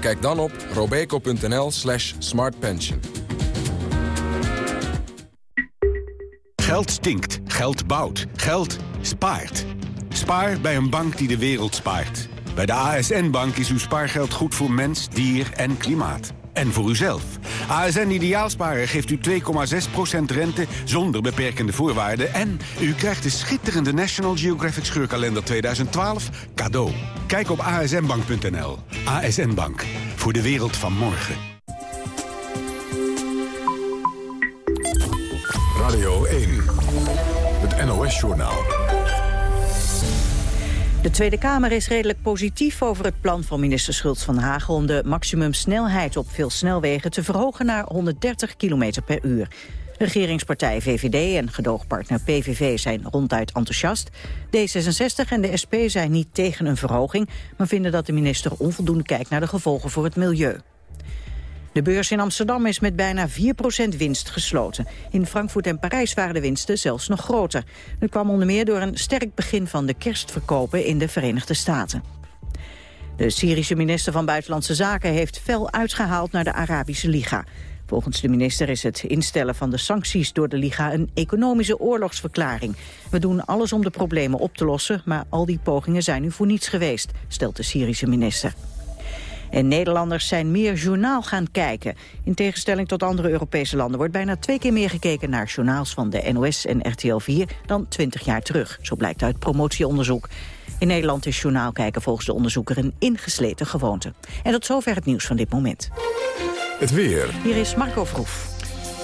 Kijk dan op robeco.nl slash smartpension. Geld stinkt, geld bouwt, geld spaart. Spaar bij een bank die de wereld spaart. Bij de ASN-bank is uw spaargeld goed voor mens, dier en klimaat. En voor uzelf. ASN Ideaalsparen geeft u 2,6% rente zonder beperkende voorwaarden... en u krijgt de schitterende National Geographic Scheurkalender 2012 cadeau. Kijk op asnbank.nl. ASN Bank. Voor de wereld van morgen. Radio 1. Het NOS-journaal. De Tweede Kamer is redelijk positief over het plan van minister Schultz van Hagen... om de maximumsnelheid op veel snelwegen te verhogen naar 130 km per uur. Regeringspartij VVD en gedoogpartner PVV zijn ronduit enthousiast. D66 en de SP zijn niet tegen een verhoging... maar vinden dat de minister onvoldoende kijkt naar de gevolgen voor het milieu. De beurs in Amsterdam is met bijna 4% winst gesloten. In Frankfurt en Parijs waren de winsten zelfs nog groter. Dat kwam onder meer door een sterk begin van de kerstverkopen in de Verenigde Staten. De Syrische minister van Buitenlandse Zaken heeft fel uitgehaald naar de Arabische Liga. Volgens de minister is het instellen van de sancties door de Liga een economische oorlogsverklaring. We doen alles om de problemen op te lossen, maar al die pogingen zijn nu voor niets geweest, stelt de Syrische minister. En Nederlanders zijn meer journaal gaan kijken. In tegenstelling tot andere Europese landen wordt bijna twee keer meer gekeken naar journaals van de NOS en RTL 4 dan 20 jaar terug. Zo blijkt uit promotieonderzoek. In Nederland is journaal kijken volgens de onderzoeker een ingesleten gewoonte. En tot zover het nieuws van dit moment. Het weer. Hier is Marco Vroef.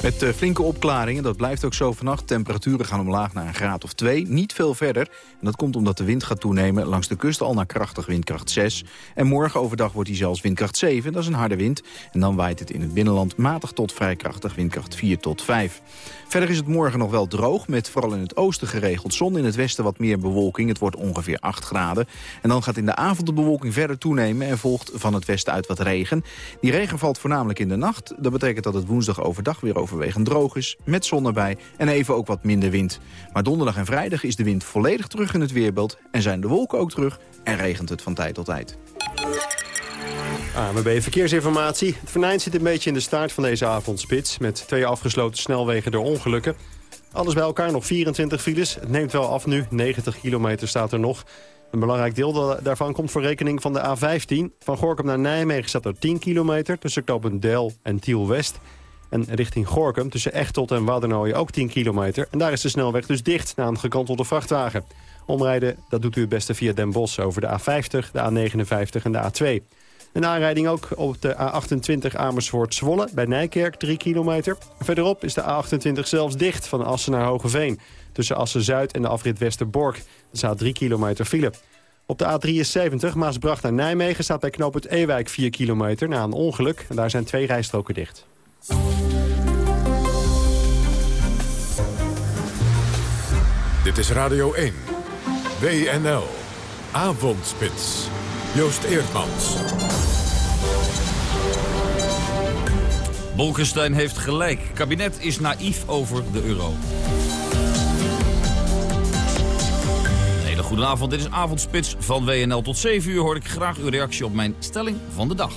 Met uh, flinke opklaringen, dat blijft ook zo vannacht. Temperaturen gaan omlaag naar een graad of 2, niet veel verder. En dat komt omdat de wind gaat toenemen. Langs de kust al naar krachtig windkracht 6. En morgen overdag wordt hij zelfs windkracht 7, dat is een harde wind. En dan waait het in het binnenland matig tot vrij krachtig windkracht 4 tot 5. Verder is het morgen nog wel droog, met vooral in het oosten geregeld zon. In het westen wat meer bewolking, het wordt ongeveer 8 graden. En dan gaat in de avond de bewolking verder toenemen... en volgt van het westen uit wat regen. Die regen valt voornamelijk in de nacht. Dat betekent dat het woensdag overdag weer overwegend droog is... met zon erbij en even ook wat minder wind. Maar donderdag en vrijdag is de wind volledig terug in het weerbeeld... en zijn de wolken ook terug en regent het van tijd tot tijd. AMB Verkeersinformatie. Het venijn zit een beetje in de staart van deze avondspits... met twee afgesloten snelwegen door ongelukken. Alles bij elkaar nog 24 files. Het neemt wel af nu. 90 kilometer staat er nog. Een belangrijk deel daarvan komt voor rekening van de A15. Van Gorkum naar Nijmegen staat er 10 kilometer... tussen Del en Tiel-West. En richting Gorkum tussen Echtelt en Wadernooien ook 10 kilometer. En daar is de snelweg dus dicht na een gekantelde vrachtwagen. Omrijden, dat doet u het beste via Den Bosch over de A50, de A59 en de A2. Een aanrijding ook op de A28 Amersfoort-Zwolle bij Nijkerk, 3 kilometer. Verderop is de A28 zelfs dicht van Assen naar Hogeveen. Tussen Assen-Zuid en de afrit Westerbork. Er staat 3 kilometer file. Op de A73 Maasbracht naar Nijmegen staat bij knooppunt Ewijk 4 kilometer na een ongeluk. En daar zijn twee rijstroken dicht. Dit is Radio 1. WNL. Avondspits. Joost Eerdmans. Bolkestein heeft gelijk. Kabinet is naïef over de euro. Goedenavond, dit is Avondspits van WNL. Tot 7 uur hoor ik graag uw reactie op mijn stelling van de dag.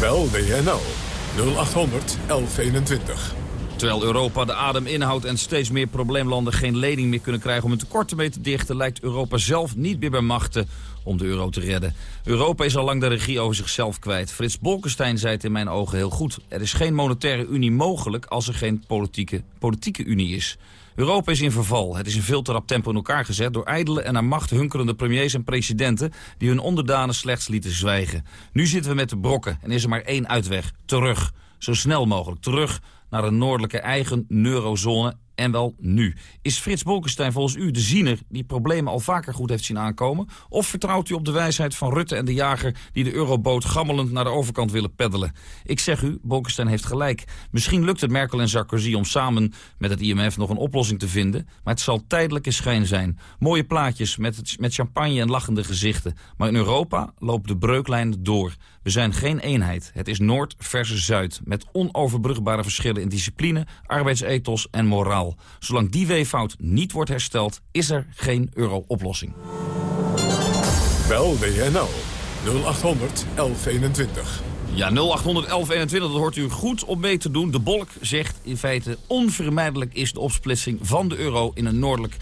Bel WNL 0800 1121. Terwijl Europa de adem inhoudt en steeds meer probleemlanden geen lening meer kunnen krijgen om hun tekorten mee te dichten, lijkt Europa zelf niet meer bij machten om de euro te redden. Europa is al lang de regie over zichzelf kwijt. Frits Bolkestein zei het in mijn ogen heel goed. Er is geen monetaire unie mogelijk als er geen politieke, politieke unie is. Europa is in verval. Het is in veel te rap tempo in elkaar gezet door ijdele en naar macht hunkerende premiers en presidenten die hun onderdanen slechts lieten zwijgen. Nu zitten we met de brokken en is er maar één uitweg. Terug. Zo snel mogelijk. Terug naar een noordelijke eigen neurozone en wel nu. Is Frits Bolkestein volgens u de ziener die problemen al vaker goed heeft zien aankomen? Of vertrouwt u op de wijsheid van Rutte en de jager die de euroboot gammelend naar de overkant willen peddelen? Ik zeg u, Bolkestein heeft gelijk. Misschien lukt het Merkel en Sarkozy om samen met het IMF nog een oplossing te vinden, maar het zal tijdelijke schijn zijn. Mooie plaatjes met, met champagne en lachende gezichten. Maar in Europa loopt de breuklijn door. We zijn geen eenheid. Het is Noord versus Zuid. Met onoverbrugbare verschillen in discipline, arbeidsethos en moraal. Zolang die weeffout niet wordt hersteld, is er geen euro-oplossing. Bel WNL 0800 1121. Ja, 0800 1121, dat hoort u goed om mee te doen. De Bolk zegt in feite onvermijdelijk is de opsplitsing van de euro in een noordelijk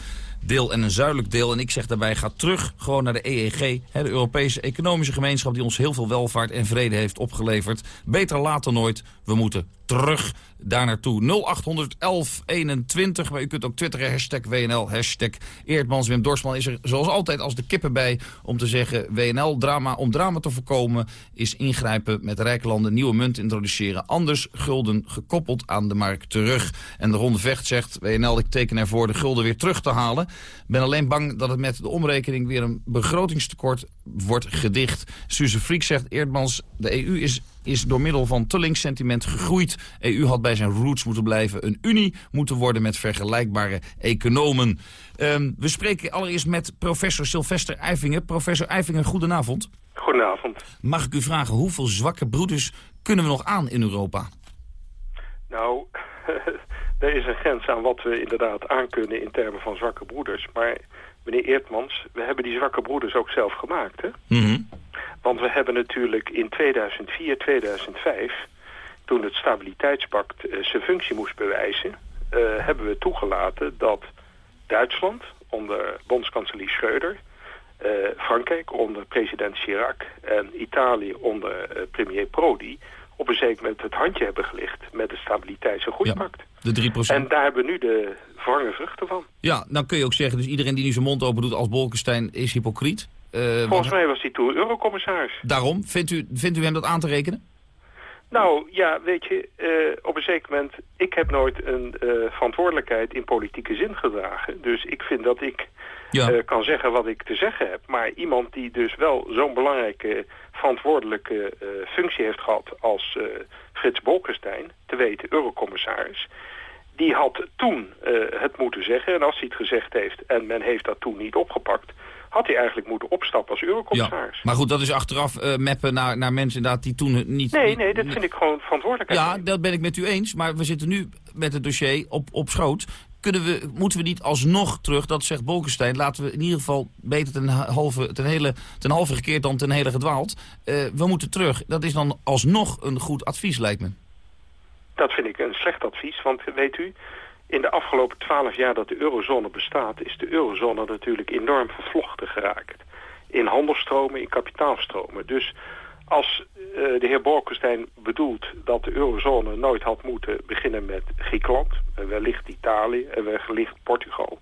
deel en een zuidelijk deel. En ik zeg daarbij, ga terug gewoon naar de EEG, hè, de Europese Economische Gemeenschap... die ons heel veel welvaart en vrede heeft opgeleverd. Beter later nooit, we moeten terug daar naartoe. 0800 1121, maar u kunt ook twitteren, hashtag WNL, hashtag Eerdmans. Wim Dorsman is er zoals altijd als de kippen bij om te zeggen... WNL, drama, om drama te voorkomen, is ingrijpen met rijke landen... nieuwe munt introduceren, anders gulden gekoppeld aan de markt terug. En de Ronde Vecht zegt, WNL, ik teken ervoor de gulden weer terug te halen. ben alleen bang dat het met de omrekening weer een begrotingstekort wordt gedicht. Suze Friek zegt, Eerdmans, de EU is is door middel van te links sentiment gegroeid. EU had bij zijn roots moeten blijven een unie moeten worden met vergelijkbare economen. Ehm, we spreken allereerst met professor Sylvester Eivingen. Professor Eivingen, goedenavond. Goedenavond. Mag ik u vragen, hoeveel zwakke broeders kunnen we nog aan in Europa? Nou, er is een grens aan wat we inderdaad aankunnen in termen van zwakke broeders. Maar meneer Eertmans, we hebben die zwakke broeders ook zelf gemaakt, hè? Mhm. Want we hebben natuurlijk in 2004, 2005, toen het stabiliteitspact uh, zijn functie moest bewijzen, uh, hebben we toegelaten dat Duitsland onder bondskanselier Schreuder, uh, Frankrijk onder president Chirac en Italië onder premier Prodi op een zeker moment het handje hebben gelicht met het stabiliteits- en groeipact. Ja, de 3%. En daar hebben we nu de vervangen vruchten van. Ja, dan kun je ook zeggen, dus iedereen die nu zijn mond open doet als Bolkestein is hypocriet. Uh, Volgens mij was hij toen eurocommissaris. Daarom, vindt u, vindt u hem dat aan te rekenen? Nou, ja, weet je, uh, op een zeker moment... ik heb nooit een uh, verantwoordelijkheid in politieke zin gedragen. Dus ik vind dat ik ja. uh, kan zeggen wat ik te zeggen heb. Maar iemand die dus wel zo'n belangrijke verantwoordelijke functie heeft gehad... als Frits Bolkestein, te weten eurocommissaris... die had toen het moeten zeggen. En als hij het gezegd heeft en men heeft dat toen niet opgepakt had hij eigenlijk moeten opstappen als eurocommissaris. Ja, maar goed, dat is achteraf uh, mappen naar, naar mensen inderdaad die toen niet... Nee, nee, dat vind ik gewoon verantwoordelijkheid. Ja, dat ben ik met u eens, maar we zitten nu met het dossier op, op schoot. Kunnen we, moeten we niet alsnog terug, dat zegt Bolkestein... laten we in ieder geval beter ten halve, ten hele, ten halve gekeerd dan ten hele gedwaald. Uh, we moeten terug. Dat is dan alsnog een goed advies, lijkt me. Dat vind ik een slecht advies, want weet u... In de afgelopen twaalf jaar dat de eurozone bestaat... is de eurozone natuurlijk enorm vervlochten geraakt. In handelstromen, in kapitaalstromen. Dus als uh, de heer Bolkestein bedoelt dat de eurozone nooit had moeten beginnen met Griekenland... en wellicht Italië en wellicht Portugal...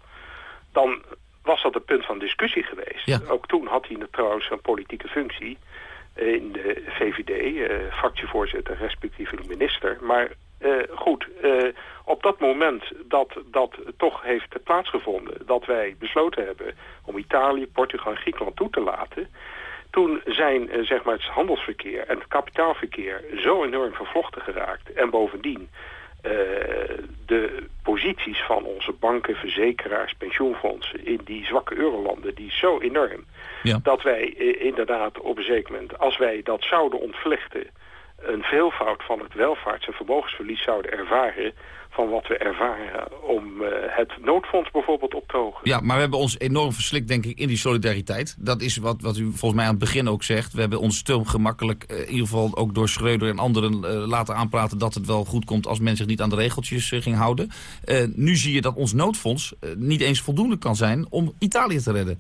dan was dat een punt van discussie geweest. Ja. Ook toen had hij trouwens een politieke functie in de VVD, uh, fractievoorzitter respectievelijk minister. Maar uh, goed, uh, op dat moment dat dat toch heeft plaatsgevonden... dat wij besloten hebben om Italië, Portugal en Griekenland toe te laten... toen zijn uh, zeg maar het handelsverkeer en het kapitaalverkeer zo enorm vervlochten geraakt... en bovendien de posities van onze banken, verzekeraars, pensioenfondsen... in die zwakke eurolanden, die is zo enorm... Ja. dat wij inderdaad op een zeker moment, als wij dat zouden ontvlechten... een veelvoud van het welvaarts- en vermogensverlies zouden ervaren van wat we ervaren om uh, het noodfonds bijvoorbeeld op te hogen. Ja, maar we hebben ons enorm verslikt, denk ik, in die solidariteit. Dat is wat, wat u volgens mij aan het begin ook zegt. We hebben ons te gemakkelijk, uh, in ieder geval ook door Schreuder en anderen, uh, laten aanpraten dat het wel goed komt als men zich niet aan de regeltjes ging houden. nu zie je dat ons noodfonds niet eens voldoende kan zijn om Italië te redden.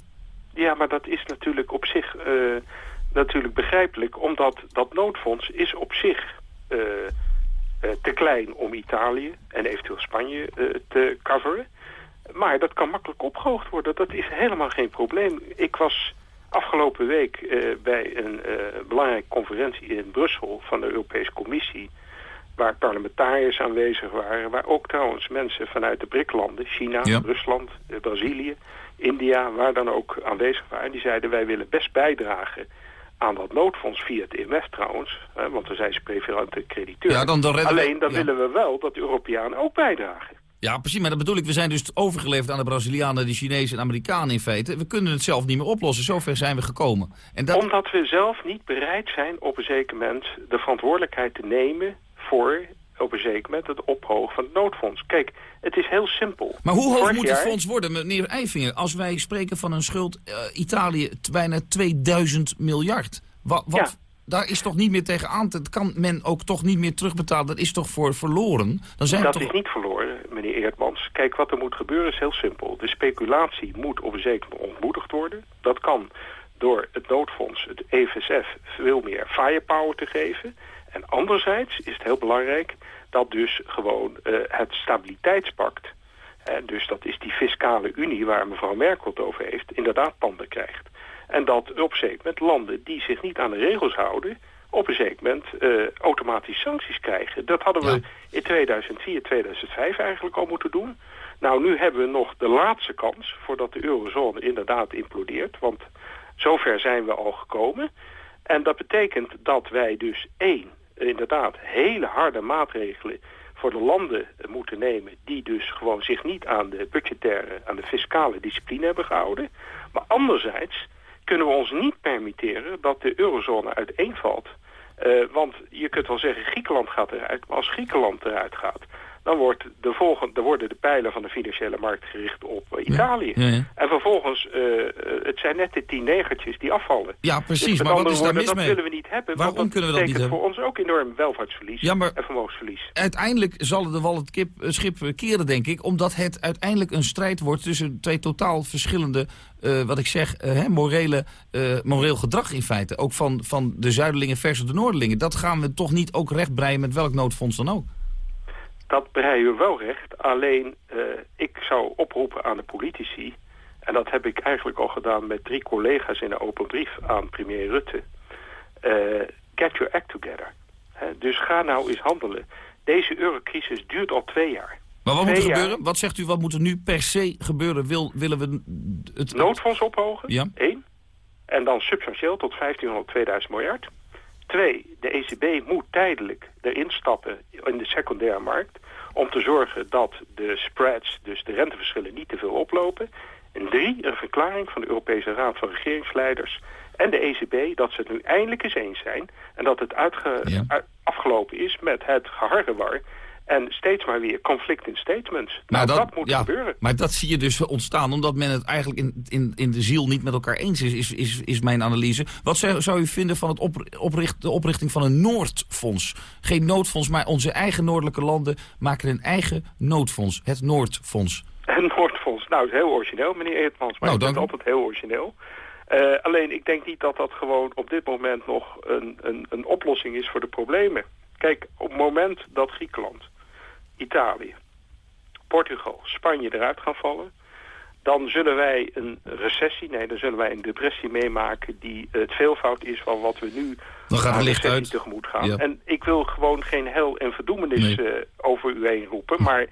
Ja, maar dat is natuurlijk op zich natuurlijk begrijpelijk, omdat dat noodfonds is op zich uh, te klein om Italië en eventueel Spanje uh, te coveren. Maar dat kan makkelijk opgehoogd worden. Dat is helemaal geen probleem. Ik was afgelopen week uh, bij een belangrijke conferentie in Brussel van de Europese Commissie waar parlementariërs aanwezig waren, waar ook trouwens mensen vanuit de BRIC-landen, China, ja. Rusland, Brazilië, India, waar dan ook aanwezig waren, die zeiden wij willen best bijdragen aan dat noodfonds via het IMF trouwens. Hè, want dan zijn ze preferente crediteur. Ja, dan, dan Alleen dan ja. willen we wel dat de Europeanen ook bijdragen. Ja, precies. Maar dat bedoel ik. We zijn dus overgeleverd aan de Brazilianen, de Chinezen en Amerikanen in feite. We kunnen het zelf niet meer oplossen. Zover zijn we gekomen. En dat... Omdat we zelf niet bereid zijn op een zeker moment de verantwoordelijkheid te nemen voor op een zeker moment het ophogen van het noodfonds. Kijk, het is heel simpel. Maar hoe hoog Vorig moet jaar... het fonds worden, meneer Eifinger? Als wij spreken van een schuld uh, Italië bijna 2000 miljard. Wat, wat, Ja. Daar is toch niet meer tegen aan. Dat kan men ook toch niet meer terugbetalen. Dat is toch voor verloren? Dan zijn dat toch... is niet verloren, meneer Eertmans. Kijk, wat er moet gebeuren is heel simpel. De speculatie moet op een zeker moment ontmoedigd worden. Dat kan door het noodfonds, het EFSF, veel meer firepower te geven. En anderzijds is het heel belangrijk dat dus gewoon uh, het stabiliteitspact... Uh, dus dat is die fiscale unie waar mevrouw Merkel het over heeft... inderdaad panden krijgt. En dat op een zeker moment landen die zich niet aan de regels houden... op een zeker moment uh, automatisch sancties krijgen. Dat hadden we in 2004, 2005 eigenlijk al moeten doen. Nou, nu hebben we nog de laatste kans voordat de eurozone inderdaad implodeert. Want zover zijn we al gekomen. En dat betekent dat wij dus één, inderdaad hele harde maatregelen voor de landen moeten nemen... die dus gewoon zich niet aan de budgettaire, aan de fiscale discipline hebben gehouden. Maar anderzijds kunnen we ons niet permitteren dat de eurozone uiteenvalt. Uh, want je kunt wel zeggen, Griekenland gaat eruit. Maar als Griekenland eruit gaat, dan, wordt de volgende, dan worden de pijlen van de financiële markt gericht op uh, Italië. Ja, ja. En vervolgens, uh, het zijn net de tien negertjes die afvallen. Ja, precies. Dus met maar wat is daar mis dat mee? willen we niet hebben. Waarom want kunnen we dat niet betekent hebben? voor ons ook enorm welvaartsverlies Ja, maar- en vermogensverlies. Uiteindelijk zal de wal het kip, eh, schip eh, keren, denk ik. Omdat het uiteindelijk een strijd wordt tussen twee totaal verschillende... eh, wat ik zeg, eh, hè, morele, eh, moreel gedrag in feite. Ook van, van de Zuiderlingen versus de Noorderlingen. Dat gaan we toch niet ook rechtbreien met welk noodfonds dan ook? Dat breien we wel recht. Alleen, uh, ik zou oproepen aan de politici... en dat heb ik eigenlijk al gedaan met drie collega's in een open brief aan premier Rutte... Uh, get your act together. He, dus ga nou eens handelen. Deze eurocrisis duurt al twee jaar. Maar wat moet Twee er jaar gebeuren? Wat zegt u, wat moet er nu per se gebeuren? Wil, willen we het... Noodfonds ophogen, Ja. één. En dan substantieel tot 1500, 2000 miljard. Twee, de ECB moet tijdelijk erin stappen in de secundaire markt... om te zorgen dat de spreads, dus de renteverschillen, niet te veel oplopen. En drie, een verklaring van de Europese Raad van Regeringsleiders en de ECB... dat ze het nu eindelijk eens eens zijn... en dat het uit- afgelopen is met het geharrewar... en steeds maar weer conflict in statements. Nou, dat, moet ja, gebeuren. Maar dat zie je dus ontstaan, omdat men het eigenlijk in, in, in de ziel niet met elkaar eens is, is, is, is mijn analyse. Wat zou, zou u vinden van het op, opricht, de oprichting van een Noordfonds? Geen noodfonds, maar onze eigen noordelijke landen maken een eigen noodfonds. Het Noordfonds. En Noordfonds, nou, is heel origineel, meneer Eertmans. Maar Nou, ik vind het altijd heel origineel. Uh, alleen, ik denk niet dat dat gewoon op dit moment nog een, een, een oplossing is voor de problemen. Kijk, op het moment dat Griekenland, Italië, Portugal, Spanje eruit gaan vallen... dan zullen wij een recessie, nee, dan zullen wij een depressie meemaken... die het veelvoud is van wat we nu Dan gaat het licht uit. tegemoet gaan. Ja. En ik wil gewoon geen hel en verdoemenis Nee. uh, over u heen roepen, maar...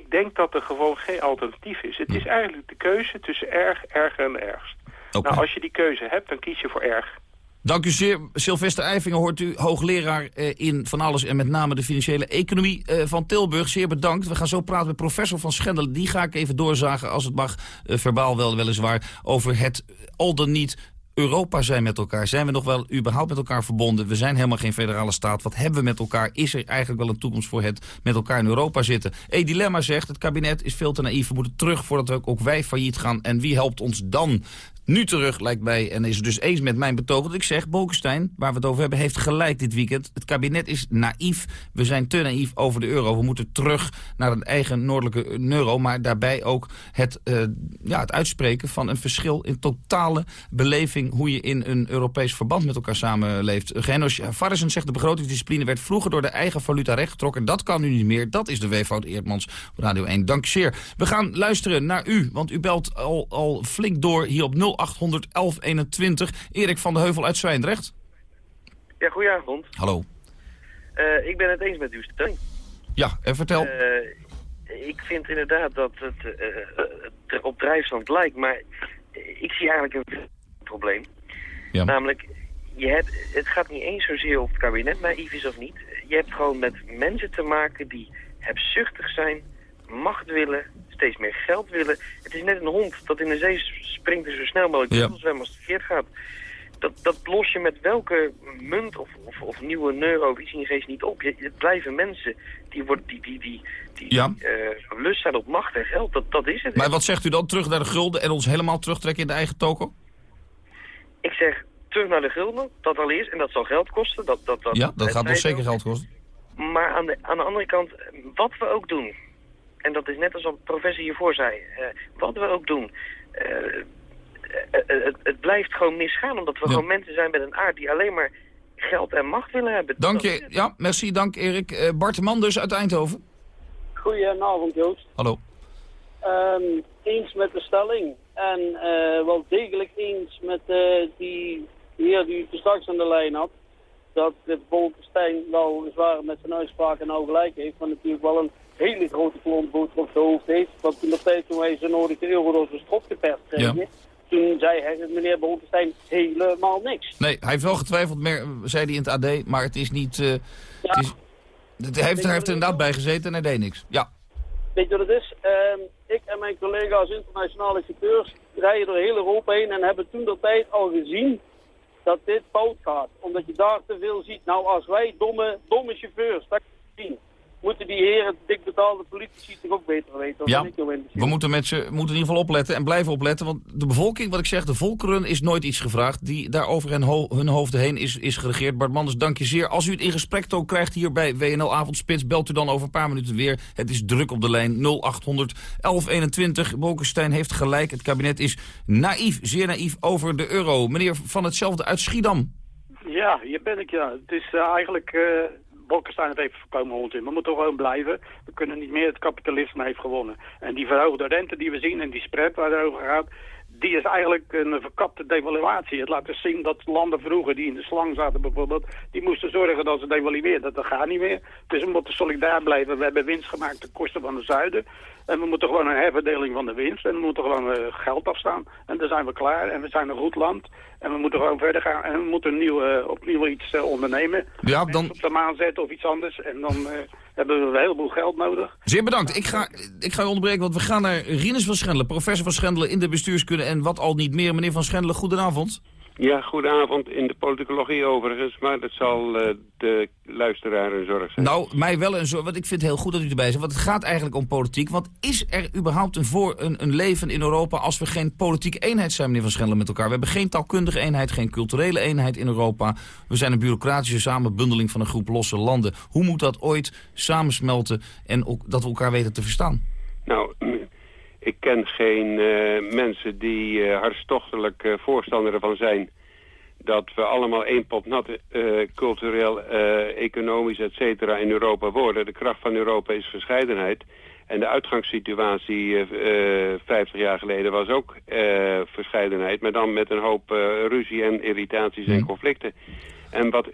Ik denk dat er gewoon geen alternatief is. Het is eigenlijk de keuze tussen erg, erger en ergst. Nou, als je die keuze hebt, dan kies je voor erg. Dank u zeer. Sylvester Eivingen hoort u, hoogleraar eh, in van alles en met name de financiële economie eh, van Tilburg. Zeer bedankt. We gaan zo praten met professor van Schendelen. Die ga ik even doorzagen, als het mag, eh, verbaal wel weliswaar, over het al dan niet Europa zijn met elkaar? Zijn we nog wel überhaupt met elkaar verbonden? We zijn helemaal geen federale staat. Wat hebben we met elkaar? Is er eigenlijk wel een toekomst voor het met elkaar in Europa zitten? E Dilemma zegt, het kabinet is veel te naïef. We moeten terug voordat we ook wij failliet gaan. En wie helpt ons dan? nu terug, lijkt mij, en is het dus eens met mijn betoog... dat ik zeg, Bolkestein, waar we het over hebben, heeft gelijk dit weekend. Het kabinet is naïef. We zijn te naïef over de euro. We moeten terug naar een eigen noordelijke euro... maar daarbij ook het, uh, ja, het uitspreken van een verschil... in totale beleving hoe je in een Europees verband met elkaar samenleeft. Genos Farresen zegt, de begrotingsdiscipline werd vroeger... door de eigen valuta rechtgetrokken. Dat kan nu niet meer. Dat is de weeffout Eerdmans op Radio 1. Dank zeer. We gaan luisteren naar u, want u belt al, al flink door hier op 0 0800 1121. Erik van de Heuvel uit Zwijndrecht. Ja, goedenavond. Hallo. Uh, ik ben het eens met uw stelling. Ja, en vertel. Uh, ik vind inderdaad dat het uh, op drijfstand lijkt, maar ik zie eigenlijk een probleem. Ja. Namelijk, je hebt, het gaat niet eens zozeer of het kabinet naïef is of niet. Je hebt gewoon met mensen te maken die hebzuchtig zijn, macht willen, steeds meer geld willen. Het is net een hond dat in de zee springt en zo snel mogelijk ja. zwemmen als het verkeerd gaat. Dat, dat los je met welke munt of, of, of nieuwe neuro of iets in je geest niet op. Je, het blijven mensen die, worden, die, die, die, die ja. uh, lust zijn op macht en geld. Dat, dat is het. Maar wat zegt u dan? Terug naar de gulden en ons helemaal terugtrekken in de eigen toko? Ik zeg terug naar de gulden, dat al is. En dat zal geld kosten. Dat, dat, dat, ja, dat gaat wel zeker geld kosten. Maar aan de, aan de andere kant, wat we ook doen en dat is net als wat professor hiervoor zei, uh, wat we ook doen, uh, het, het, blijft gewoon misgaan. Omdat we gewoon mensen zijn met een aard die alleen maar geld en macht willen hebben. Dank je. Ja, merci. Dank Erik. Bart de Man dus uit Eindhoven. Goedenavond Joost. Hallo. Um, eens met de stelling. En wel degelijk eens met die heer die u straks aan de lijn had. Dat Bolkestein wel zwaar met zijn uitspraken nou gelijk heeft. Maar natuurlijk wel een hele grote klontboter op zijn hoofd heeft. Want in de tijd toen wij zo nodig de euro door zijn strot geperst kregen... Toen zei hij, meneer Bolkestein helemaal niks. Nee, hij heeft wel getwijfeld, meer, zei hij in het AD, maar het is niet... Uh, ja. het is, het heeft, hij heeft er inderdaad bij gezeten en hij deed niks. Ja. Weet je wat het is? Uh, ik en mijn collega's internationale chauffeurs rijden door heel Europa heen en hebben toen de tijd al gezien dat dit fout gaat. Omdat je daar te veel ziet. Nou, als wij domme, domme chauffeurs, dat zien moeten die heren, dik betaalde politici, toch ook beter weten. Ja, we moeten, met ze, moeten in ieder geval opletten en blijven opletten. Want de bevolking, wat ik zeg, de volkeren is nooit iets gevraagd. Die daar over hun, ho hun hoofden heen is, is geregeerd. Bart Manders, dank je zeer. Als u het in gesprek ook krijgt hier bij WNL Avondspits, belt u dan over een paar minuten weer. Het is druk op de lijn 0800 1121. Bolkestein heeft gelijk. Het kabinet is naïef, zeer naïef over de euro. Meneer Van hetzelfde uit Schiedam. Ja, hier ben ik ja. Het is uh, eigenlijk... Uh Bolkestein het even voorkomen hond in. We moeten gewoon blijven. We kunnen niet meer, het kapitalisme heeft gewonnen. En die verhoogde rente die we zien en die spread waar het over gaat die is eigenlijk een verkapte devaluatie. Het laat dus zien dat landen vroeger die in de slang zaten bijvoorbeeld, die moesten zorgen dat ze devalueerden. Dat gaat niet meer. Dus we moeten solidair blijven. We hebben winst gemaakt ten koste van de zuiden. En we moeten gewoon een herverdeling van de winst. En we moeten gewoon uh, geld afstaan. En dan zijn we klaar. En we zijn een goed land. En we moeten gewoon verder gaan. En we moeten nieuw, uh, opnieuw iets uh, ondernemen. Ja, dan... Op de maan zetten of iets anders. En dan hebben we een heleboel geld nodig. Zeer bedankt. Ik ga, ik ga u onderbreken, want we gaan naar Rinus van Schendelen. Professor van Schendelen in de bestuurskunde en wat al niet meer. Meneer van Schendelen, goedenavond. Ja, goedenavond. In de politicologie overigens, maar dat zal uh, de luisteraar een zorg zijn. Nou, mij wel een zorg, want ik vind het heel goed dat u erbij bent. Want het gaat eigenlijk om politiek. Want is er überhaupt een, voor, een, een leven in Europa als we geen politieke eenheid zijn, meneer Van Schendelen, met elkaar? We hebben geen taalkundige eenheid, geen culturele eenheid in Europa. We zijn een bureaucratische samenbundeling van een groep losse landen. Hoe moet dat ooit samensmelten en ook, dat we elkaar weten te verstaan? Nou, ik ken geen uh, mensen die uh, hartstochtelijk uh, voorstander ervan zijn... dat we allemaal één pot nat cultureel, economisch, et cetera, in Europa worden. De kracht van Europa is verscheidenheid. En de uitgangssituatie 50 jaar geleden was ook verscheidenheid... maar dan met een hoop ruzie en irritaties en conflicten. En wat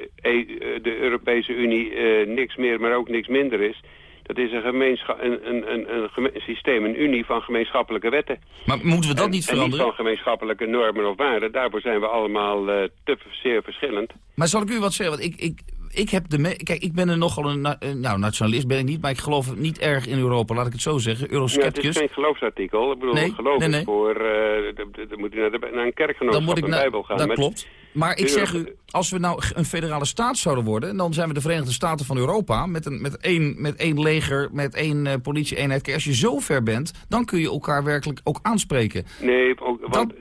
de Europese Unie niks meer, maar ook niks minder is dat is een, een, een, een, een, systeem, een unie van gemeenschappelijke wetten. Maar moeten we dat niet veranderen? En niet van gemeenschappelijke normen of waarden. Daarvoor zijn we allemaal uh, te zeer verschillend. Maar zal ik u wat zeggen? Want ik, ik, ik heb de... Kijk, ik ben er nogal een... Nou, nationalist ben ik niet, maar ik geloof niet erg in Europa, laat ik het zo zeggen. Euroscepticus. Ja, het is geen geloofsartikel. Ik bedoel, nee, geloof nee, nee. voor... Uh, dan moet je naar, de, naar een kerkgenootschap, dan moet ik naar, Bijbel gaan. Dat met, klopt. Maar ik zeg u, als we nou een federale staat zouden worden... dan zijn we de Verenigde Staten van Europa... met, een, met, één, met één leger, met één uh, politie-eenheid. Kijk, als je zo ver bent, dan kun je elkaar werkelijk ook aanspreken. Nee, ook, want... Dat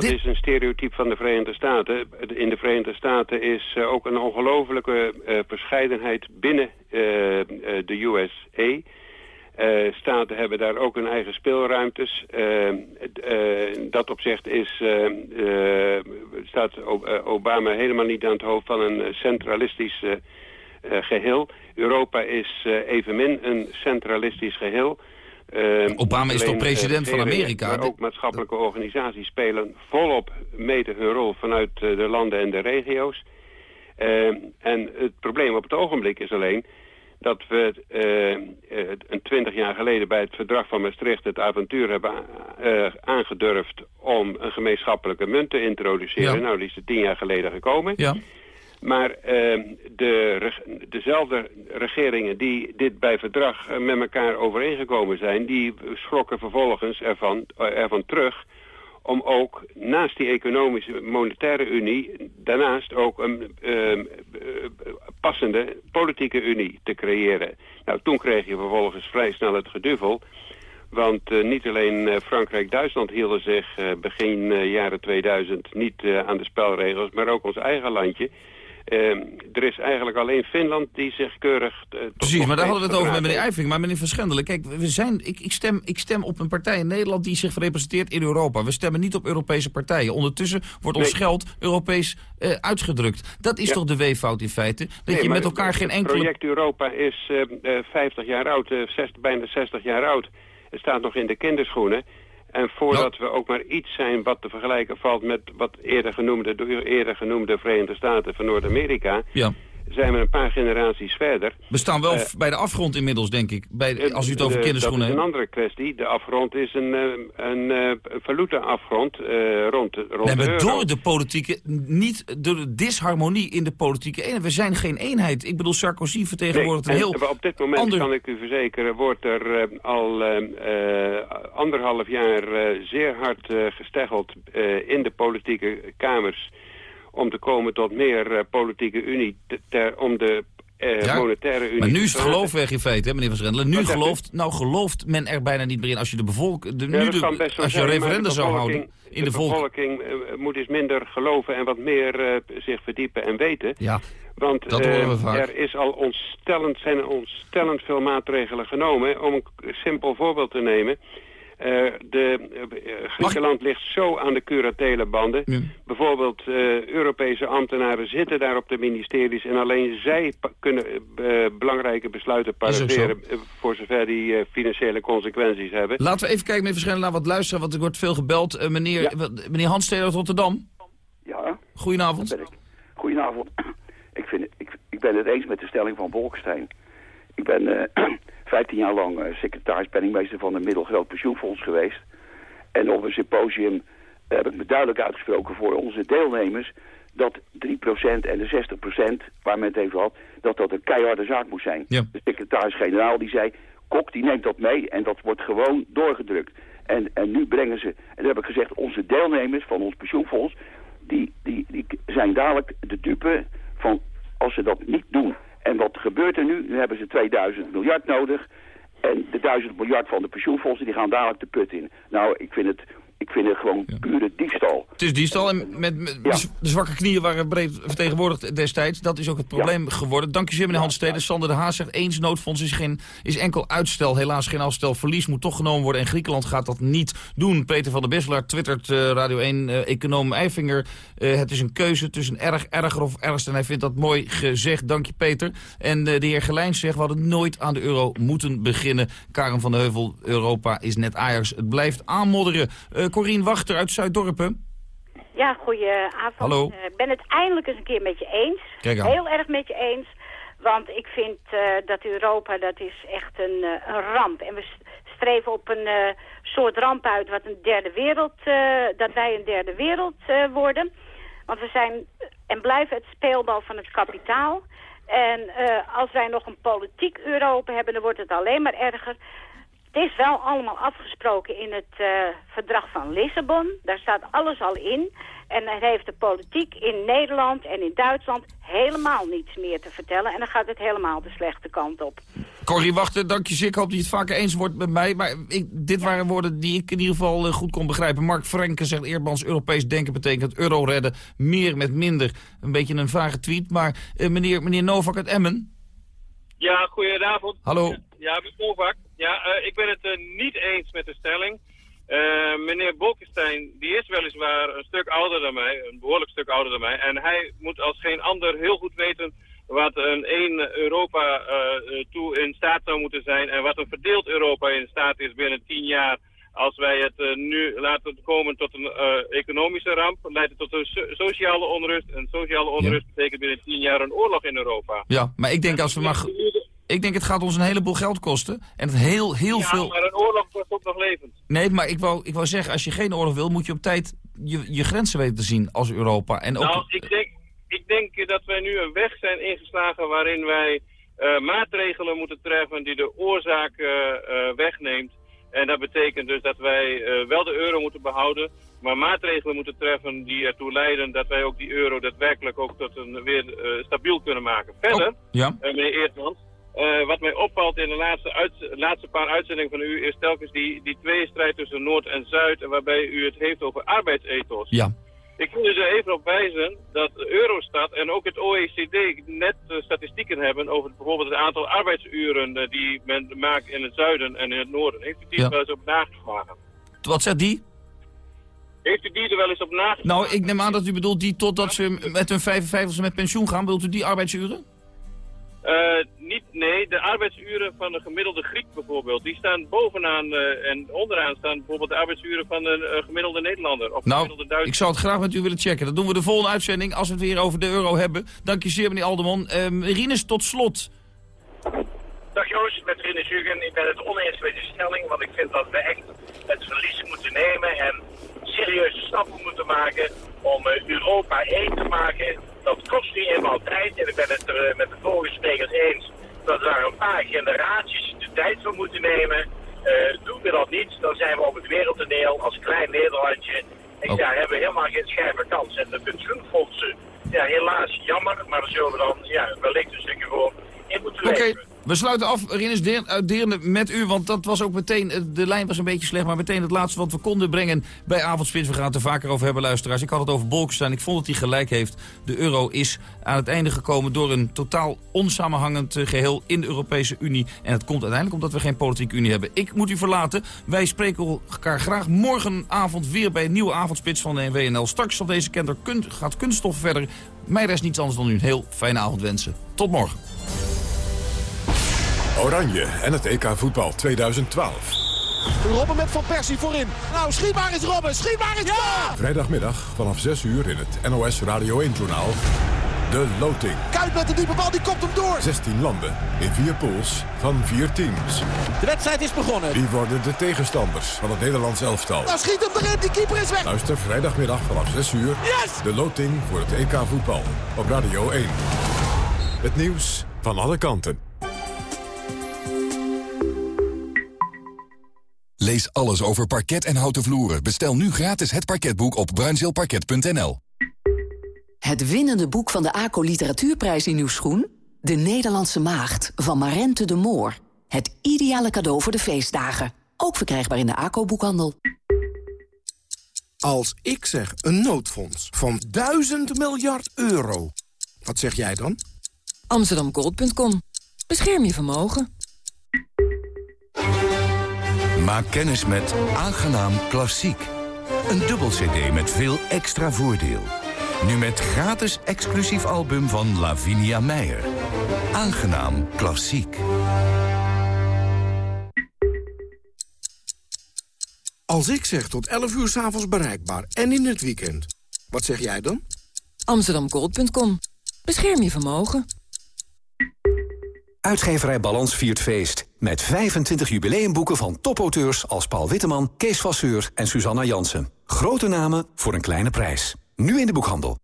is een stereotype van de Verenigde Staten. In de Verenigde Staten is uh, ook een ongelofelijke uh, verscheidenheid binnen uh, de USA. staten hebben daar ook hun eigen speelruimtes. dat opzicht is, staat Obama helemaal niet aan het hoofd van een centralistisch geheel. Europa is evenmin een centralistisch geheel. Uh, Obama is toch president van Amerika? Maar ook maatschappelijke organisaties spelen volop mede hun rol vanuit uh, de landen en de regio's. Uh, en het probleem op het ogenblik is alleen dat we een twintig jaar geleden bij het verdrag van Maastricht het avontuur hebben aangedurfd om een gemeenschappelijke munt te introduceren. Ja. Nou, die is er tien jaar geleden gekomen. Ja. Maar uh, de, dezelfde regeringen die dit bij verdrag eh, met elkaar overeengekomen zijn... die schrokken vervolgens ervan, eh, ervan terug om ook naast die economische monetaire unie... daarnaast ook een uh, passende politieke unie te creëren. Nou, toen kreeg je vervolgens vrij snel het geduvel... Want niet alleen Frankrijk-Duitsland hielden zich begin jaren 2000 niet aan de spelregels... maar ook ons eigen landje. Uh, er is eigenlijk alleen Finland die zich keurig... Uh, Precies, maar daar hadden we het over met meneer Eiving. Maar meneer Verschendelen, kijk, we zijn, ik, ik, stem, ik stem op een partij in Nederland die zich representeert in Europa. We stemmen niet op Europese partijen. Ondertussen wordt ons geld Europees uh, uitgedrukt. Dat is toch de weeffout in feite? Dat je met elkaar geen enkele... Het project Europa is 50 jaar oud, 60, bijna 60 jaar oud. Het staat nog in de kinderschoenen. En voordat we ook maar iets zijn wat te vergelijken valt met wat eerder genoemde, door eerder genoemde Verenigde Staten van Noord-Amerika... Ja zijn we een paar generaties verder. We staan wel uh, bij de afgrond inmiddels, denk ik, bij, als u het over kinderschoenen hebt. Dat is een andere kwestie. De afgrond is een, uh, een valuta-afgrond uh, rond, rond nee, maar door de politieke, niet door de disharmonie in de politieke eenheid. We zijn geen eenheid. Ik bedoel, Sarkozy vertegenwoordigt nee, een heel Op dit moment ander... kan ik u verzekeren, wordt er al anderhalf jaar zeer hard gesteggeld in de politieke kamers om te komen tot meer uh, politieke unie, ter, om de uh, monetaire unie. Maar nu is het geloof weg in feite, hè, meneer Van Schrendelen. Nu gelooft, nou gelooft men er bijna niet meer in als je de bevolking, de, nu de, als je een referendum zou houden. In de, de bevolking uh, moet eens minder geloven en wat meer zich verdiepen en weten. Ja, Want dat er is al ontstellend, zijn ontstellend veel maatregelen genomen. Om een simpel voorbeeld te nemen. Uh, de, uh, Griekenland ligt zo aan de curatele banden. Ja. Bijvoorbeeld uh, Europese ambtenaren zitten daar op de ministeries... en alleen zij kunnen belangrijke besluiten paraferen... voor zover die financiële consequenties hebben. Laten we even kijken met verschillende naar wat luisteren... want er wordt veel gebeld. meneer, ja. meneer Hans uit Rotterdam. Ja. Goedenavond. Goedenavond. Ik, vind, ik, ik ben het eens met de stelling van Bolkestein. Ik ben 15 jaar lang uh, secretaris penningmeester van een middelgroot pensioenfonds geweest. En op een symposium heb ik me duidelijk uitgesproken voor onze deelnemers dat 3% en de 60% waar men het even had, dat dat een keiharde zaak moest zijn. Ja. De secretaris-generaal die zei, Kok die neemt dat mee en dat wordt gewoon doorgedrukt. En, en nu brengen ze, en dan heb ik gezegd, onze deelnemers van ons pensioenfonds, die, die, die zijn dadelijk de dupe van, als ze dat niet doen, en wat gebeurt er nu? Nu hebben ze 2000 miljard nodig. En de 1000 miljard van de pensioenfondsen die gaan dadelijk de put in. Nou, ik vind het ik vind het gewoon pure diefstal. Het is diefstal en met, de zwakke knieën waren breed vertegenwoordigd destijds. Dat is ook het probleem geworden. Dank je zeer, meneer ja. Hans Sander de Haas zegt eens noodfonds is, geen, is enkel uitstel. Helaas geen afstel. Verlies moet toch genomen worden. En Griekenland gaat dat niet doen. Peter van der Besselaar twittert uh, Radio 1 uh, econoom Eifinger. Uh, het is een keuze tussen erg, erger of ergst. En hij vindt dat mooi gezegd. Dank je Peter. En de heer Gelijns zegt we hadden nooit aan de euro moeten beginnen. Karen van de Heuvel, Europa is net Ajax. Het blijft aanmodderen. Corine Wachter uit Zuiddorpen. Ja, goedenavond. Hallo. Ik uh, ben het eindelijk eens een keer met je eens. Heel erg met je eens. Want ik vind uh, dat Europa, dat is echt een, uh, een ramp. En we streven op een soort ramp uit wat een derde wereld, dat wij een derde wereld worden. Want we zijn en blijven het speelbal van het kapitaal. En als wij nog een politiek Europa hebben, dan wordt het alleen maar erger. Het is wel allemaal afgesproken in het uh, verdrag van Lissabon. Daar staat alles al in. En dan heeft de politiek in Nederland en in Duitsland helemaal niets meer te vertellen. En dan gaat het helemaal de slechte kant op. Corrie, wacht, dank je zeer. Ik hoop dat je het vaker eens wordt met mij. Maar ik, dit waren woorden die ik in ieder geval uh, goed kon begrijpen. Mark Frenke zegt Eerdmans Europees denken betekent euro redden. Meer met minder. Een beetje een vage tweet. Maar uh, meneer, meneer Novak uit Emmen. Ja, goedenavond. Hallo. Ja, Novak. Ja, uh, ik ben het niet eens met de stelling. Uh, meneer Bolkestein, die is weliswaar een stuk ouder dan mij, een behoorlijk stuk ouder dan mij. En hij moet als geen ander heel goed weten wat een één Europa uh, toe in staat zou moeten zijn. En wat een verdeeld Europa in staat is binnen tien jaar. Als wij het uh, nu laten komen tot een economische ramp, leidt het tot een so sociale onrust. En sociale onrust ja. betekent binnen tien jaar een oorlog in Europa. Ja, maar ik denk als we maar... Ik denk het gaat ons een heleboel geld kosten. En het heel, heel ja, veel... maar een oorlog kost ook nog levend. Nee, maar ik wou, ik wou zeggen, als je geen oorlog wil... moet je op tijd je, je grenzen weten te zien als Europa. En ook... Nou, ik denk, ik denk dat wij nu een weg zijn ingeslagen... waarin wij uh, maatregelen moeten treffen die de oorzaak uh, uh, wegneemt. En dat betekent dus dat wij wel de euro moeten behouden... maar maatregelen moeten treffen die ertoe leiden... dat wij ook die euro daadwerkelijk ook tot een weer stabiel kunnen maken. Verder, oh, ja. meneer Eertmans... Uh, wat mij opvalt in de laatste, uit, laatste paar uitzendingen van u is telkens die, die tweestrijd tussen Noord en Zuid, waarbij u het heeft over arbeidsethos. Ja. Ik wil u er even op wijzen dat Eurostat en ook het OECD net uh, statistieken hebben over bijvoorbeeld het aantal arbeidsuren uh, die men maakt in het zuiden en in het noorden. Heeft u die Ja. er wel eens op nageslagen? Wat zegt die? Heeft u die er wel eens op nageslagen? Nou, ik neem aan dat u bedoelt die totdat ze met hun 55 met pensioen gaan. Bedoelt u die arbeidsuren? Uh, niet, nee, de arbeidsuren van de gemiddelde Griek bijvoorbeeld, die staan bovenaan uh, en onderaan staan bijvoorbeeld de arbeidsuren van een uh, gemiddelde Nederlander of Nou, gemiddelde Duitser. ik zou het graag met u willen checken. Dat doen we de volgende uitzending als we het weer over de euro hebben. Dank je zeer, meneer Aldemon. Um, Rinus, tot slot. Dag Joost, met Rinus Hugen. Ik ben het oneens met de stelling, want ik vind dat we echt het verlies moeten nemen en serieuze stappen moeten maken om Europa één te maken tijd voor we sluiten af, Rinus, Deerne met u. Want dat was ook meteen, eh, de lijn was een beetje slecht... maar meteen het laatste wat we konden brengen bij Avondspits. We gaan het er vaker over hebben, luisteraars. Ik had het over Bolkestein. Ik vond dat hij gelijk heeft. De euro is aan het einde gekomen door een totaal onsamenhangend eh, geheel in de Europese Unie. En het komt uiteindelijk omdat we geen politieke unie hebben. Ik moet u verlaten. Wij spreken elkaar graag morgenavond weer bij een nieuwe Avondspits van de WNL. Straks op deze kender gaat kunststof verder. Mij rest niets anders dan u een heel fijne avond wensen. Tot morgen. Oranje en het EK voetbal 2012. Robben met Van Persie voorin. Nou, schiet maar eens Robben, schiet maar eens ja! Vrijdagmiddag vanaf 6 uur in het NOS Radio 1-journaal. De loting. Kuit met de diepe bal, die komt hem door. 16 landen in vier pools van vier teams. De wedstrijd is begonnen. Wie worden de tegenstanders van het Nederlands elftal? Nou, schiet hem erin, die keeper is weg. Luister vrijdagmiddag vanaf 6 uur. Yes! De loting voor het EK voetbal op Radio 1. Het nieuws van alle kanten. Lees alles over parket en houten vloeren. Bestel nu gratis het parketboek op bruinzeelparket.nl. Het winnende boek van de ACO Literatuurprijs in uw schoen? De Nederlandse Maagd van Marente de Moor. Het ideale cadeau voor de feestdagen. Ook verkrijgbaar in de ACO-boekhandel. Als ik zeg een noodfonds van 1000 miljard euro, wat zeg jij dan? Amsterdamgold.com. Bescherm je vermogen. Maak kennis met Aangenaam Klassiek. Een dubbel cd met veel extra voordeel. Nu met gratis exclusief album van Lavinia Meijer. Aangenaam Klassiek. Als ik zeg tot 11 uur s'avonds bereikbaar en in het weekend, wat zeg jij dan? Amsterdamgold.com. Bescherm je vermogen. Uitgeverij Balans viert feest. Met 25 jubileumboeken van topauteurs als Paul Witteman, Kees Vasseur en Susanna Jansen. Grote namen voor een kleine prijs. Nu in de boekhandel.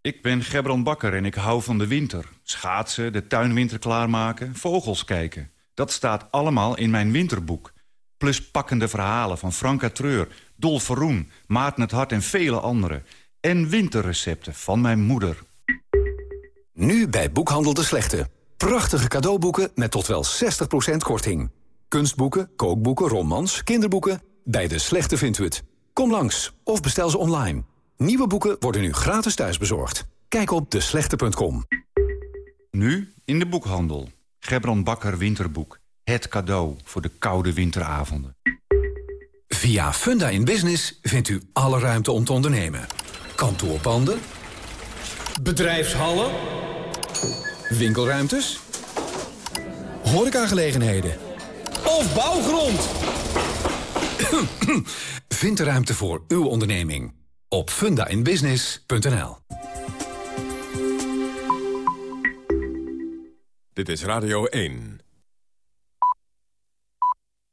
Ik ben Gebron Bakker en ik hou van de winter. Schaatsen, de tuinwinter klaarmaken, vogels kijken. Dat staat allemaal in mijn winterboek. Plus pakkende verhalen van Franka Treur, Dolf Verroen, Maarten het Hart en vele anderen. En winterrecepten van mijn moeder. Nu bij Boekhandel de Slechte. Prachtige cadeauboeken met tot wel 60% korting. Kunstboeken, kookboeken, romans, kinderboeken. Bij de Slechte vindt u het. Kom langs of bestel ze online. Nieuwe boeken worden nu gratis thuisbezorgd. Kijk op deslechte.com. Nu in de boekhandel. Gebron Bakker Winterboek. Het cadeau voor de koude winteravonden. Via Funda in Business vindt u alle ruimte om te ondernemen. Kantoorpanden. Bedrijfshallen. Winkelruimtes. Horecagelegenheden. Of bouwgrond. Vind de ruimte voor uw onderneming op fundainbusiness.nl. Dit is Radio 1.